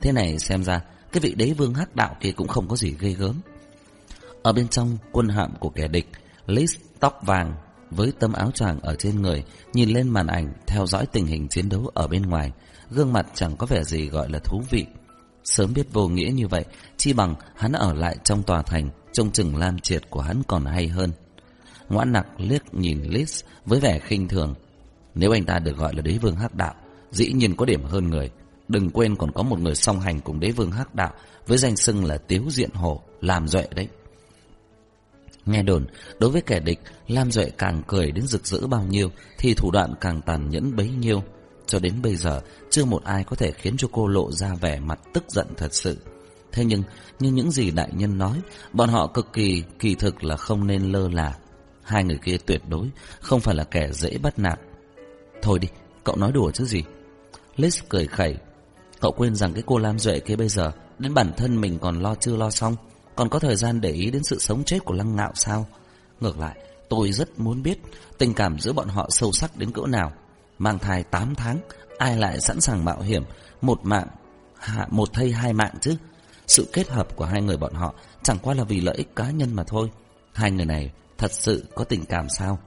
Thế này xem ra, cái vị đế vương hắc đạo kia cũng không có gì ghê gớm. Ở bên trong quân hạm của kẻ địch, Lis tóc vàng với tấm áo choàng ở trên người, nhìn lên màn ảnh theo dõi tình hình chiến đấu ở bên ngoài, gương mặt chẳng có vẻ gì gọi là thú vị. Sớm biết vô nghĩa như vậy, chi bằng hắn ở lại trong tòa thành, trông chừng lam triệt của hắn còn hay hơn. Ngoãn nặc liếc nhìn Liz với vẻ khinh thường. Nếu anh ta được gọi là đế vương hắc đạo, dĩ nhiên có điểm hơn người. Đừng quên còn có một người song hành cùng đế vương hắc đạo với danh xưng là Tiếu Diện Hổ, làm duệ đấy. Nghe đồn, đối với kẻ địch, Lam Duệ càng cười đến rực rỡ bao nhiêu, thì thủ đoạn càng tàn nhẫn bấy nhiêu. Cho đến bây giờ, chưa một ai có thể khiến cho cô lộ ra vẻ mặt tức giận thật sự. Thế nhưng, như những gì đại nhân nói, bọn họ cực kỳ kỳ thực là không nên lơ là. Hai người kia tuyệt đối không phải là kẻ dễ bắt nạt. Thôi đi, cậu nói đùa chứ gì. Liz cười khẩy. Cậu quên rằng cái cô Lam Duệ kia bây giờ, đến bản thân mình còn lo chưa lo xong. Còn có thời gian để ý đến sự sống chết của lăng ngạo sao? Ngược lại Tôi rất muốn biết Tình cảm giữa bọn họ sâu sắc đến cỡ nào. Mang thai 8 tháng Ai lại sẵn sàng mạo hiểm Một mạng hạ, Một thây hai mạng chứ? Sự kết hợp của hai người bọn họ Chẳng qua là vì lợi ích cá nhân mà thôi. Hai người này thật sự có tình cảm sao?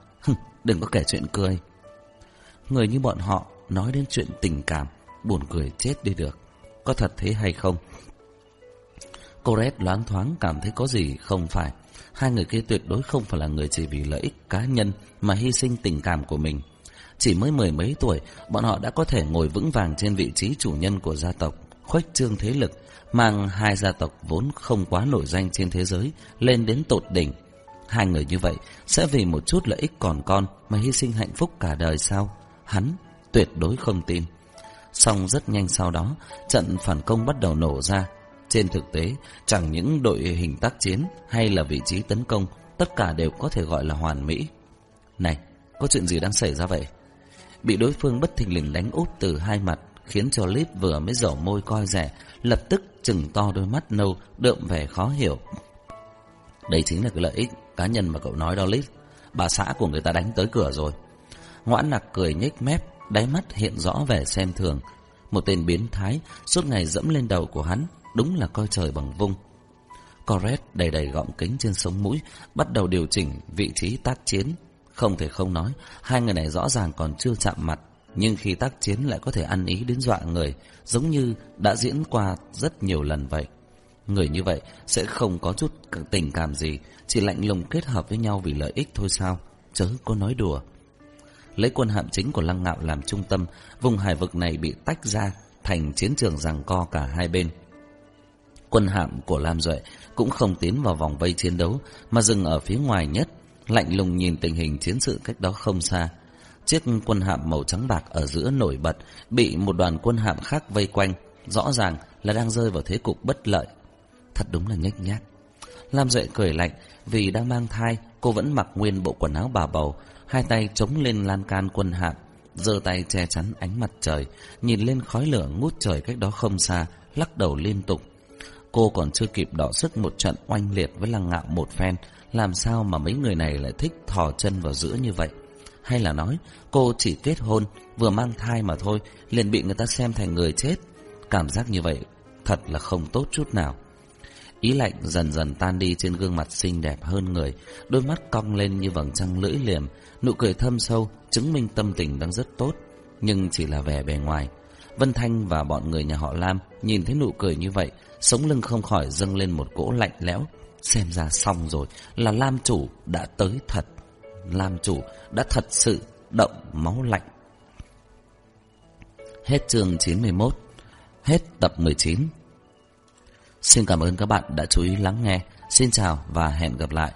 Đừng có kể chuyện cười. Người như bọn họ Nói đến chuyện tình cảm Buồn cười chết đi được. Có thật thế hay không? Cô Red loáng thoáng cảm thấy có gì không phải. Hai người kia tuyệt đối không phải là người chỉ vì lợi ích cá nhân mà hy sinh tình cảm của mình. Chỉ mới mười mấy tuổi, bọn họ đã có thể ngồi vững vàng trên vị trí chủ nhân của gia tộc, khuếch trương thế lực, mang hai gia tộc vốn không quá nổi danh trên thế giới lên đến tột đỉnh. Hai người như vậy sẽ vì một chút lợi ích còn con mà hy sinh hạnh phúc cả đời sao? Hắn tuyệt đối không tin. Xong rất nhanh sau đó, trận phản công bắt đầu nổ ra, trên thực tế, chẳng những đội hình tác chiến hay là vị trí tấn công, tất cả đều có thể gọi là hoàn mỹ. Này, có chuyện gì đang xảy ra vậy? Bị đối phương bất thình lình đánh úp từ hai mặt, khiến cho Lip vừa mới dở môi coi rẻ, lập tức chừng to đôi mắt nâu, đượm vẻ khó hiểu. Đây chính là cái lợi ích cá nhân mà cậu nói đó Lip. Bà xã của người ta đánh tới cửa rồi. Ngoãn nặc cười nhếch mép, đáy mắt hiện rõ vẻ xem thường. Một tên biến thái suốt ngày dẫm lên đầu của hắn, đúng là coi trời bằng vung. Corret đầy đầy gọng kính trên sống mũi, bắt đầu điều chỉnh vị trí tác chiến. Không thể không nói, hai người này rõ ràng còn chưa chạm mặt, nhưng khi tác chiến lại có thể ăn ý đến dọa người, giống như đã diễn qua rất nhiều lần vậy. Người như vậy sẽ không có chút tình cảm gì, chỉ lạnh lùng kết hợp với nhau vì lợi ích thôi sao, chớ có nói đùa. Lấy quân hạm chính của Lăng Ngạo làm trung tâm, vùng hải vực này bị tách ra thành chiến trường giằng co cả hai bên quân hạm của Lam Duệ cũng không tiến vào vòng vây chiến đấu mà dừng ở phía ngoài nhất, lạnh lùng nhìn tình hình chiến sự cách đó không xa. Chiếc quân hạm màu trắng bạc ở giữa nổi bật, bị một đoàn quân hạm khác vây quanh, rõ ràng là đang rơi vào thế cục bất lợi. Thật đúng là nhếch nhác. Lam Duệ cười lạnh, vì đang mang thai, cô vẫn mặc nguyên bộ quần áo bà bầu, hai tay chống lên lan can quân hạm, giơ tay che chắn ánh mặt trời, nhìn lên khói lửa ngút trời cách đó không xa, lắc đầu liên tục. Cô còn chưa kịp đọ sức một trận oanh liệt với lăng ngạo một phen, làm sao mà mấy người này lại thích thò chân vào giữa như vậy? Hay là nói cô chỉ kết hôn, vừa mang thai mà thôi, liền bị người ta xem thành người chết? Cảm giác như vậy thật là không tốt chút nào. Ý lạnh dần dần tan đi trên gương mặt xinh đẹp hơn người, đôi mắt cong lên như vầng trăng lưỡi liềm, nụ cười thâm sâu, chứng minh tâm tình đang rất tốt. nhưng chỉ là vẻ bề ngoài. Vân Thanh và bọn người nhà họ Lam nhìn thấy nụ cười như vậy, sống lưng không khỏi dâng lên một cỗ lạnh lẽo. Xem ra xong rồi, là Lam chủ đã tới thật. Lam chủ đã thật sự động máu lạnh. Hết chương 91, hết tập 19. Xin cảm ơn các bạn đã chú ý lắng nghe. Xin chào và hẹn gặp lại.